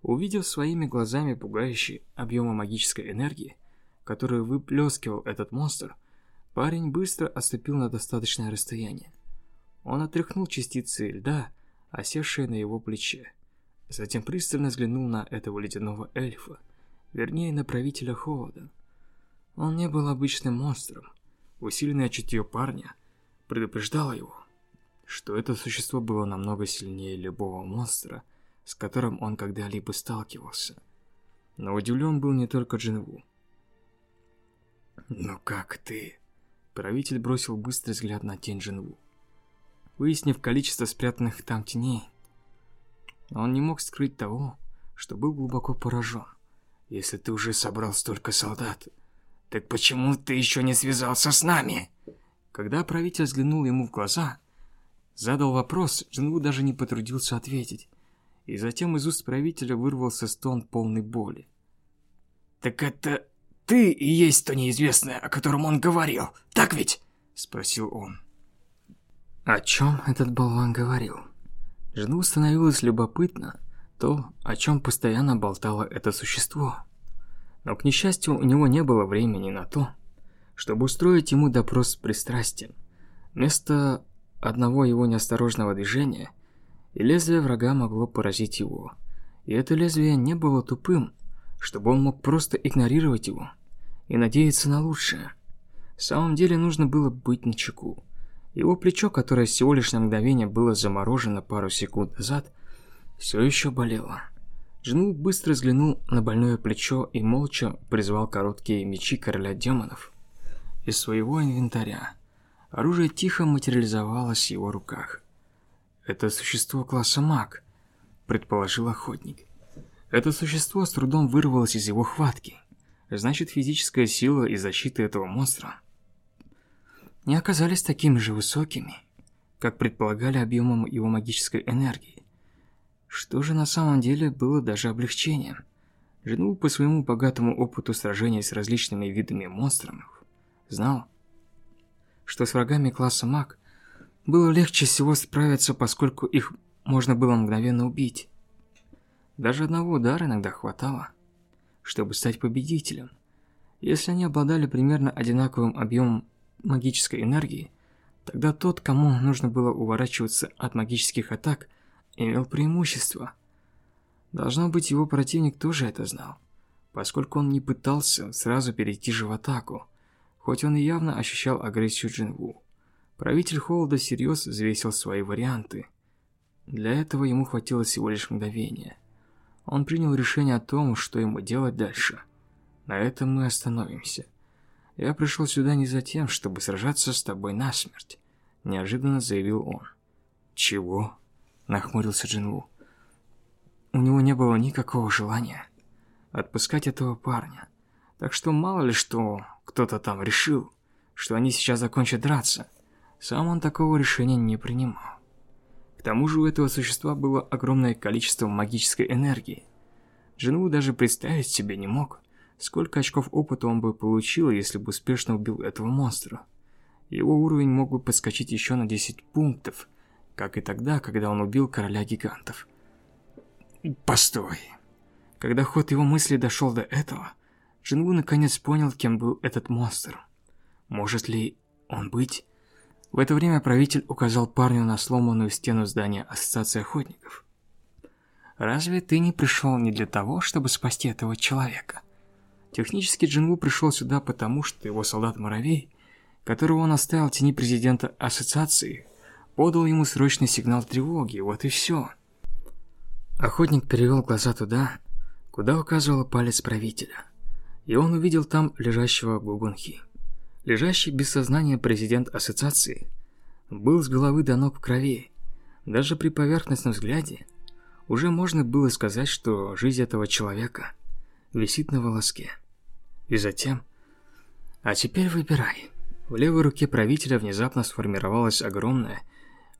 Увидев своими глазами пугающие объемы магической энергии, которую выплескивал этот монстр, парень быстро отступил на достаточное расстояние. Он отряхнул частицы льда, осевшие на его плече. Затем пристально взглянул на этого ледяного эльфа, вернее, на правителя холода. Он не был обычным монстром. Усиленное чутье парня предупреждало его, что это существо было намного сильнее любого монстра, с которым он когда-либо сталкивался. Но удивлен был не только Джинву. «Ну как ты?» Правитель бросил быстрый взгляд на тень Джинву. Выяснив количество спрятанных там теней, он не мог скрыть того, что был глубоко поражен. Если ты уже собрал столько солдат, так почему ты еще не связался с нами? Когда правитель взглянул ему в глаза, задал вопрос, Джинву даже не потрудился ответить. И затем из уст правителя вырвался стон полной боли. «Так это ты и есть то неизвестное, о котором он говорил, так ведь?» Спросил он. О чем этот болван говорил? Жену становилось любопытно, то, о чем постоянно болтало это существо. Но, к несчастью, у него не было времени на то, чтобы устроить ему допрос с пристрастием. Вместо одного его неосторожного движения, и лезвие врага могло поразить его. И это лезвие не было тупым, чтобы он мог просто игнорировать его и надеяться на лучшее. В самом деле нужно было быть начеку. Его плечо, которое всего лишь на мгновение было заморожено пару секунд назад, все еще болело. Джину быстро взглянул на больное плечо и молча призвал короткие мечи короля демонов из своего инвентаря. Оружие тихо материализовалось в его руках. «Это существо класса маг», — предположил охотник. Это существо с трудом вырвалось из его хватки. Значит, физическая сила и защита этого монстра не оказались такими же высокими, как предполагали объемом его магической энергии. Что же на самом деле было даже облегчением. Жену по своему богатому опыту сражений с различными видами монстров знал, что с врагами класса маг было легче всего справиться, поскольку их можно было мгновенно убить. Даже одного удара иногда хватало, чтобы стать победителем. Если они обладали примерно одинаковым объемом магической энергии, тогда тот, кому нужно было уворачиваться от магических атак, имел преимущество. Должно быть, его противник тоже это знал, поскольку он не пытался сразу перейти же в атаку, хоть он и явно ощущал агрессию Джинву. Правитель Холода всерьез взвесил свои варианты. Для этого ему хватило всего лишь мгновения. Он принял решение о том, что ему делать дальше. На этом мы остановимся. Я пришел сюда не за тем, чтобы сражаться с тобой насмерть. неожиданно заявил он. «Чего?» – нахмурился Джинву. У него не было никакого желания отпускать этого парня. Так что мало ли что кто-то там решил, что они сейчас закончат драться. Сам он такого решения не принимал. К тому же у этого существа было огромное количество магической энергии. Джинву даже представить себе не мог, сколько очков опыта он бы получил, если бы успешно убил этого монстра. Его уровень мог бы подскочить еще на 10 пунктов, как и тогда, когда он убил короля гигантов. Постой. Когда ход его мысли дошел до этого, Джинву наконец понял, кем был этот монстр. Может ли он быть? В это время правитель указал парню на сломанную стену здания Ассоциации Охотников. «Разве ты не пришел не для того, чтобы спасти этого человека?» Технически Джинву пришел сюда потому, что его солдат-муравей, которого он оставил в тени президента Ассоциации, подал ему срочный сигнал тревоги, вот и все. Охотник перевел глаза туда, куда указывал палец правителя, и он увидел там лежащего Гугунхи. Лежащий без сознания президент ассоциации был с головы до ног в крови. Даже при поверхностном взгляде уже можно было сказать, что жизнь этого человека висит на волоске. И затем... А теперь выбирай. В левой руке правителя внезапно сформировалось огромное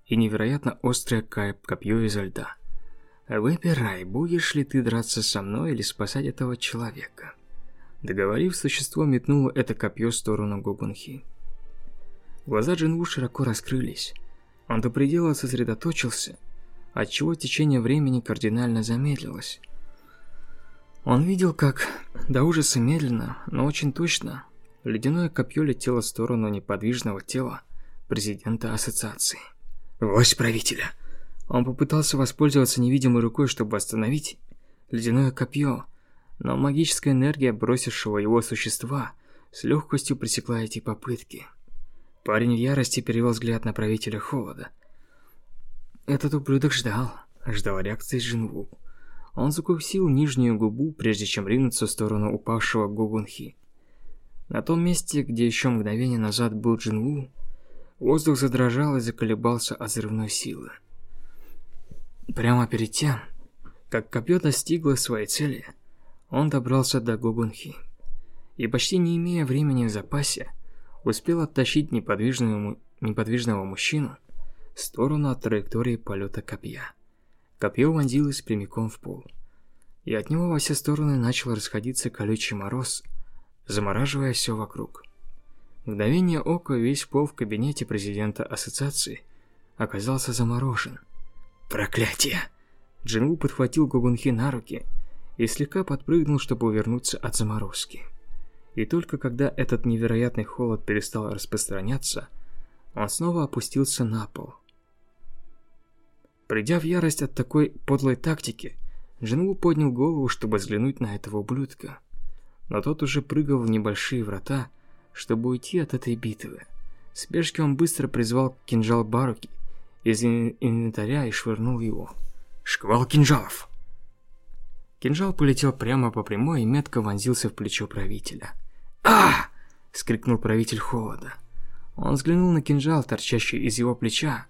и невероятно острое копье изо льда. Выбирай, будешь ли ты драться со мной или спасать этого человека. Договорив, существо метнуло это копье в сторону Гогунхи. Глаза Джинву широко раскрылись. Он до предела сосредоточился, отчего течение времени кардинально замедлилось. Он видел, как до ужаса медленно, но очень точно ледяное копье летело в сторону неподвижного тела президента ассоциации. «Вось правителя!» Он попытался воспользоваться невидимой рукой, чтобы остановить ледяное копье, но магическая энергия бросившего его существа с легкостью пресекла эти попытки. Парень в ярости перевел взгляд на правителя холода. Этот ублюдок ждал, ждал реакции Джинву. Он закусил нижнюю губу, прежде чем ринуться в сторону упавшего Гугунхи. На том месте, где еще мгновение назад был Джинву, воздух задрожал и заколебался от взрывной силы. Прямо перед тем, как копье достигло своей цели, он добрался до Гугунхи и, почти не имея времени в запасе, успел оттащить неподвижного, неподвижного мужчину в сторону от траектории полета копья. Копье вонзилось прямиком в пол, и от него во все стороны начал расходиться колючий мороз, замораживая все вокруг. Мгновение ока весь пол в кабинете президента ассоциации оказался заморожен. Проклятие! Джинву подхватил Гогунхи на руки и слегка подпрыгнул, чтобы увернуться от заморозки. И только когда этот невероятный холод перестал распространяться, он снова опустился на пол. Придя в ярость от такой подлой тактики, Джинву поднял голову, чтобы взглянуть на этого ублюдка. Но тот уже прыгал в небольшие врата, чтобы уйти от этой битвы. В спешке он быстро призвал кинжал Баруки из инвентаря и швырнул его. Шквал кинжалов! Кинжал полетел прямо по прямой и метко вонзился в плечо правителя. а скрикнул правитель холода. Он взглянул на кинжал, торчащий из его плеча,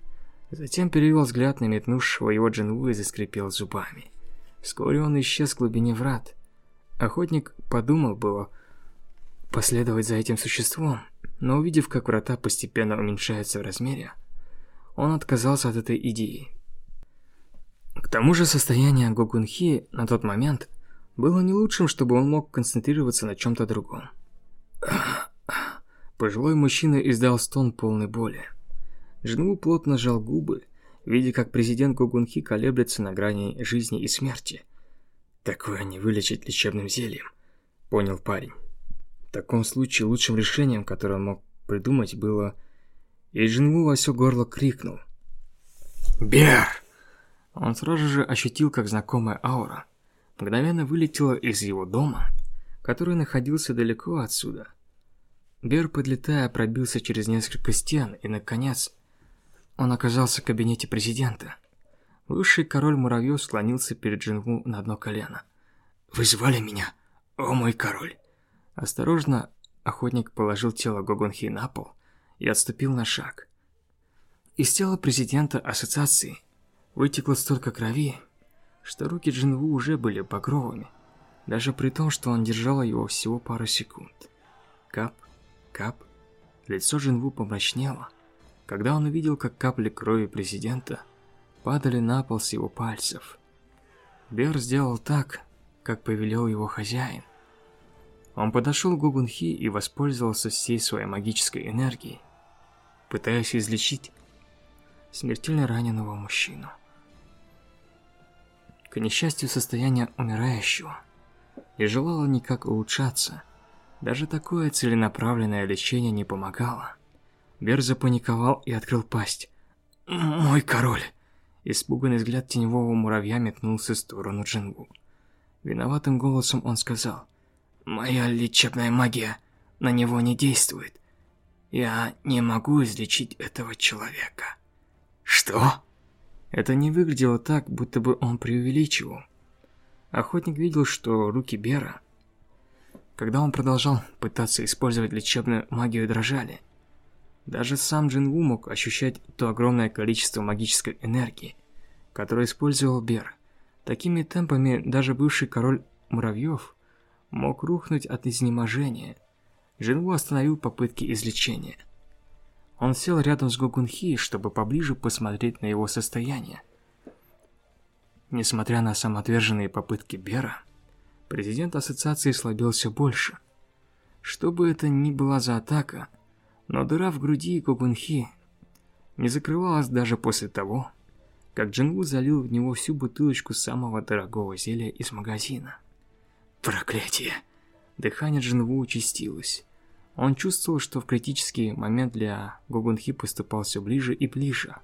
затем перевел взгляд на метнувшего его Джинву и заскрипел зубами. Вскоре он исчез в глубине врат. Охотник подумал было последовать за этим существом, но увидев, как врата постепенно уменьшаются в размере, он отказался от этой идеи. К тому же состояние Гогунхи на тот момент было не лучшим, чтобы он мог концентрироваться на чем-то другом. Пожилой мужчина издал стон полной боли. Джинву плотно сжал губы, видя, как президент Гогунхи колеблется на грани жизни и смерти. «Такое не вылечить лечебным зельем», — понял парень. В таком случае лучшим решением, которое он мог придумать, было и Джинву во все горло крикнул. «Бер!» Он сразу же ощутил, как знакомая аура мгновенно вылетела из его дома, который находился далеко отсюда. Бер, подлетая, пробился через несколько стен, и, наконец, он оказался в кабинете президента. Высший король муравьев склонился перед Джинву на одно колено. «Вы звали меня, о мой король!» Осторожно, охотник положил тело Гогонхи на пол и отступил на шаг. Из тела президента ассоциации вытекло столько крови, что руки Джинву уже были багровыми, даже при том, что он держал его всего пару секунд. Кап, кап. Лицо Джинву помрачнело, когда он увидел, как капли крови президента падали на пол с его пальцев. Бер сделал так, как повелел его хозяин. Он подошел к Гугунхи и воспользовался всей своей магической энергией, пытаясь излечить смертельно раненого мужчину. К несчастью, состояние умирающего не желало никак улучшаться. Даже такое целенаправленное лечение не помогало. Бер запаниковал и открыл пасть. «Мой король!» Испуганный взгляд теневого муравья метнулся в сторону Джингу. Виноватым голосом он сказал, «Моя лечебная магия на него не действует. Я не могу излечить этого человека». «Что?» Это не выглядело так, будто бы он преувеличивал. Охотник видел, что руки Бера, когда он продолжал пытаться использовать лечебную магию, дрожали. Даже сам Джин Ву мог ощущать то огромное количество магической энергии, которое использовал Бер. Такими темпами даже бывший король муравьев мог рухнуть от изнеможения. Джин Ву остановил попытки излечения. Он сел рядом с Гогунхи, чтобы поближе посмотреть на его состояние. Несмотря на самоотверженные попытки Бера, президент ассоциации слабел все больше. Что бы это ни была за атака, но дыра в груди Гогунхи не закрывалась даже после того, как Джинву залил в него всю бутылочку самого дорогого зелья из магазина. Проклятие! Дыхание Джинву участилось. Он чувствовал, что в критический момент для Гогунхи поступал все ближе и ближе.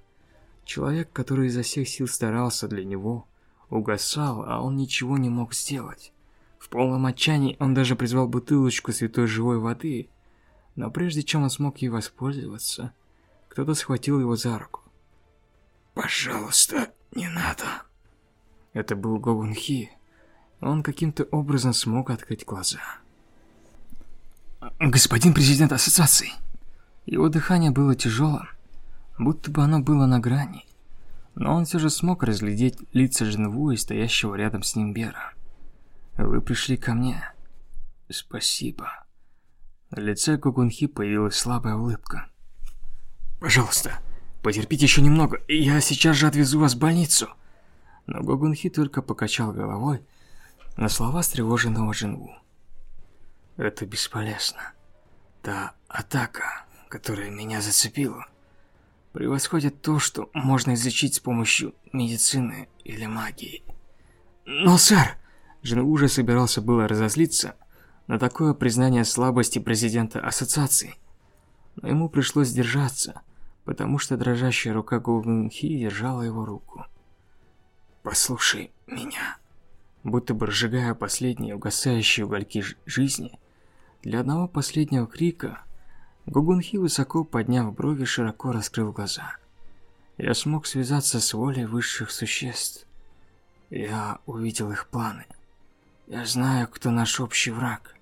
Человек, который изо всех сил старался для него, угасал, а он ничего не мог сделать. В полном отчаянии он даже призвал бутылочку святой живой воды, но прежде чем он смог ей воспользоваться, кто-то схватил его за руку. «Пожалуйста, не надо». Это был Гогунхи. Он каким-то образом смог открыть глаза. Господин президент ассоциации. Его дыхание было тяжелым, будто бы оно было на грани. Но он все же смог разглядеть лица Женву и стоящего рядом с ним Бера. Вы пришли ко мне. Спасибо. На лице Гогунхи появилась слабая улыбка. Пожалуйста, потерпите еще немного, я сейчас же отвезу вас в больницу. Но Гогунхи только покачал головой на слова встревоженного Джинву. Это бесполезно. Та атака, которая меня зацепила, превосходит то, что можно излечить с помощью медицины или магии. Но, сэр, Джин уже собирался было разозлиться на такое признание слабости президента ассоциации. Но ему пришлось сдержаться, потому что дрожащая рука Гугунхи держала его руку. «Послушай меня». Будто бы разжигая последние угасающие угольки жизни, для одного последнего крика Гугунхи, высоко подняв брови, широко раскрыл глаза. Я смог связаться с волей высших существ. Я увидел их планы. Я знаю, кто наш общий враг.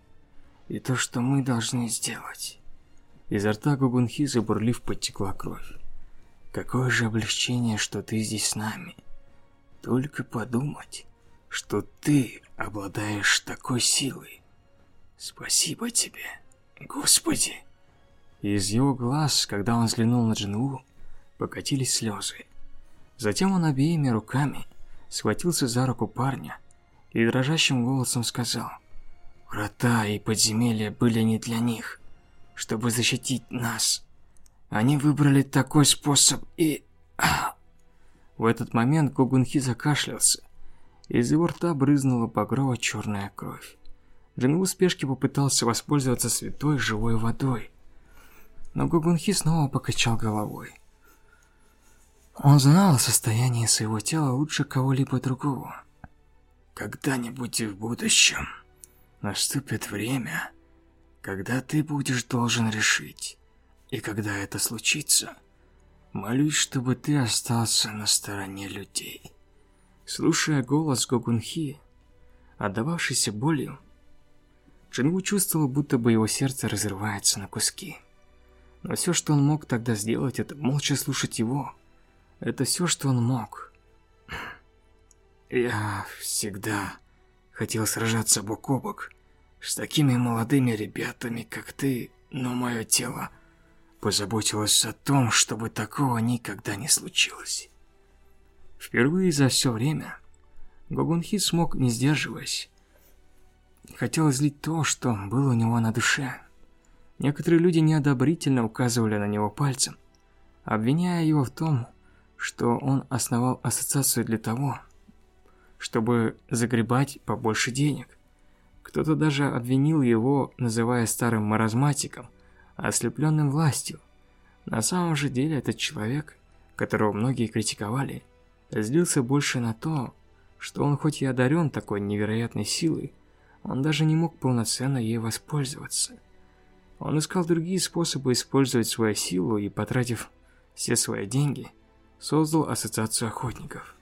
И то, что мы должны сделать. Изо рта Гугунхи, забурлив, подтекла кровь. Какое же облегчение, что ты здесь с нами. Только подумать, что ты обладаешь такой силой. Спасибо тебе, Господи. Из его глаз, когда он взглянул на Джинву, покатились слезы. Затем он обеими руками схватился за руку парня и дрожащим голосом сказал: "Врата и подземелья были не для них, чтобы защитить нас. Они выбрали такой способ и а!" В этот момент Гогунхи закашлялся. Из его рта брызнула багрово-черная кровь. Джин в спешке попытался воспользоваться святой живой водой. Но Гугунхи снова покачал головой. Он знал состояние своего тела лучше кого-либо другого. Когда-нибудь в будущем наступит время, когда ты будешь должен решить. И когда это случится, молюсь, чтобы ты остался на стороне людей. Слушая голос Гогунхи, отдававшийся болью, Джингу чувствовал, будто бы его сердце разрывается на куски. Но все, что он мог тогда сделать, это молча слушать его. Это все, что он мог. Я всегда хотел сражаться бок о бок с такими молодыми ребятами, как ты, но мое тело позаботилось о том, чтобы такого никогда не случилось. Впервые за все время Гогунхи смог, не сдерживаясь, хотел излить то, что было у него на душе. Некоторые люди неодобрительно указывали на него пальцем, обвиняя его в том, что он основал ассоциацию для того, чтобы загребать побольше денег. Кто-то даже обвинил его, называя старым маразматиком, ослепленным властью. На самом же деле этот человек, которого многие критиковали, злился больше на то, что он хоть и одарен такой невероятной силой, он даже не мог полноценно ей воспользоваться. Он искал другие способы использовать свою силу и, потратив все свои деньги, создал ассоциацию охотников.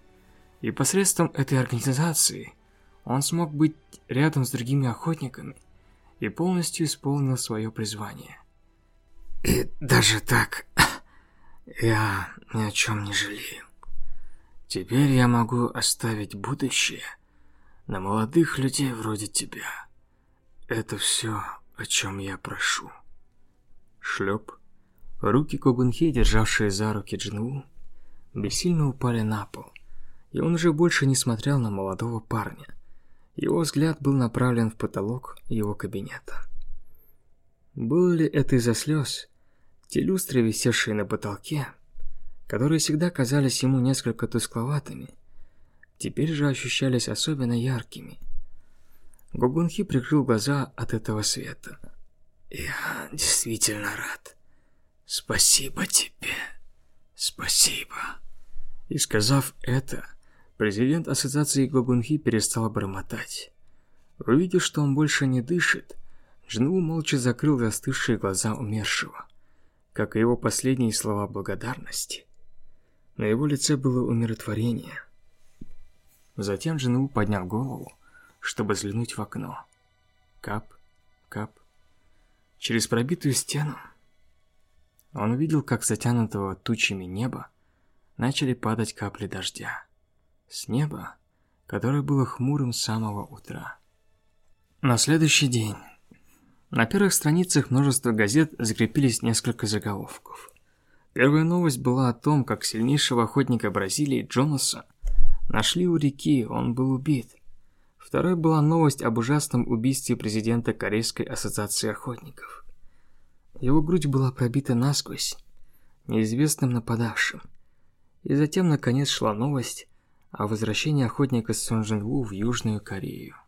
И посредством этой организации он смог быть рядом с другими охотниками и полностью исполнил свое призвание. И даже так, я ни о чем не жалею. Теперь я могу оставить будущее на молодых людей вроде тебя. Это все, о чем я прошу. Шлеп. Руки Когунхи, державшие за руки Джинву, бессильно упали на пол, и он уже больше не смотрел на молодого парня. Его взгляд был направлен в потолок его кабинета. Было ли это из-за слез? Те люстры, висевшие на потолке, которые всегда казались ему несколько тускловатыми, теперь же ощущались особенно яркими. Гогунхи прикрыл глаза от этого света. «Я действительно рад. Спасибо тебе. Спасибо». И сказав это, президент ассоциации Гогунхи перестал бормотать. Увидев, что он больше не дышит, Джинву молча закрыл застывшие глаза умершего, как и его последние слова благодарности. На его лице было умиротворение. Затем Джинву поднял голову, чтобы взглянуть в окно. Кап, кап. Через пробитую стену он увидел, как затянутого тучами неба начали падать капли дождя. С неба, которое было хмурым с самого утра. На следующий день на первых страницах множества газет закрепились несколько заголовков. Первая новость была о том, как сильнейшего охотника Бразилии Джонаса нашли у реки, он был убит. Второй была новость об ужасном убийстве президента Корейской ассоциации охотников. Его грудь была пробита насквозь неизвестным нападавшим. И затем наконец шла новость о возвращении охотника Сон Джин Ву в Южную Корею.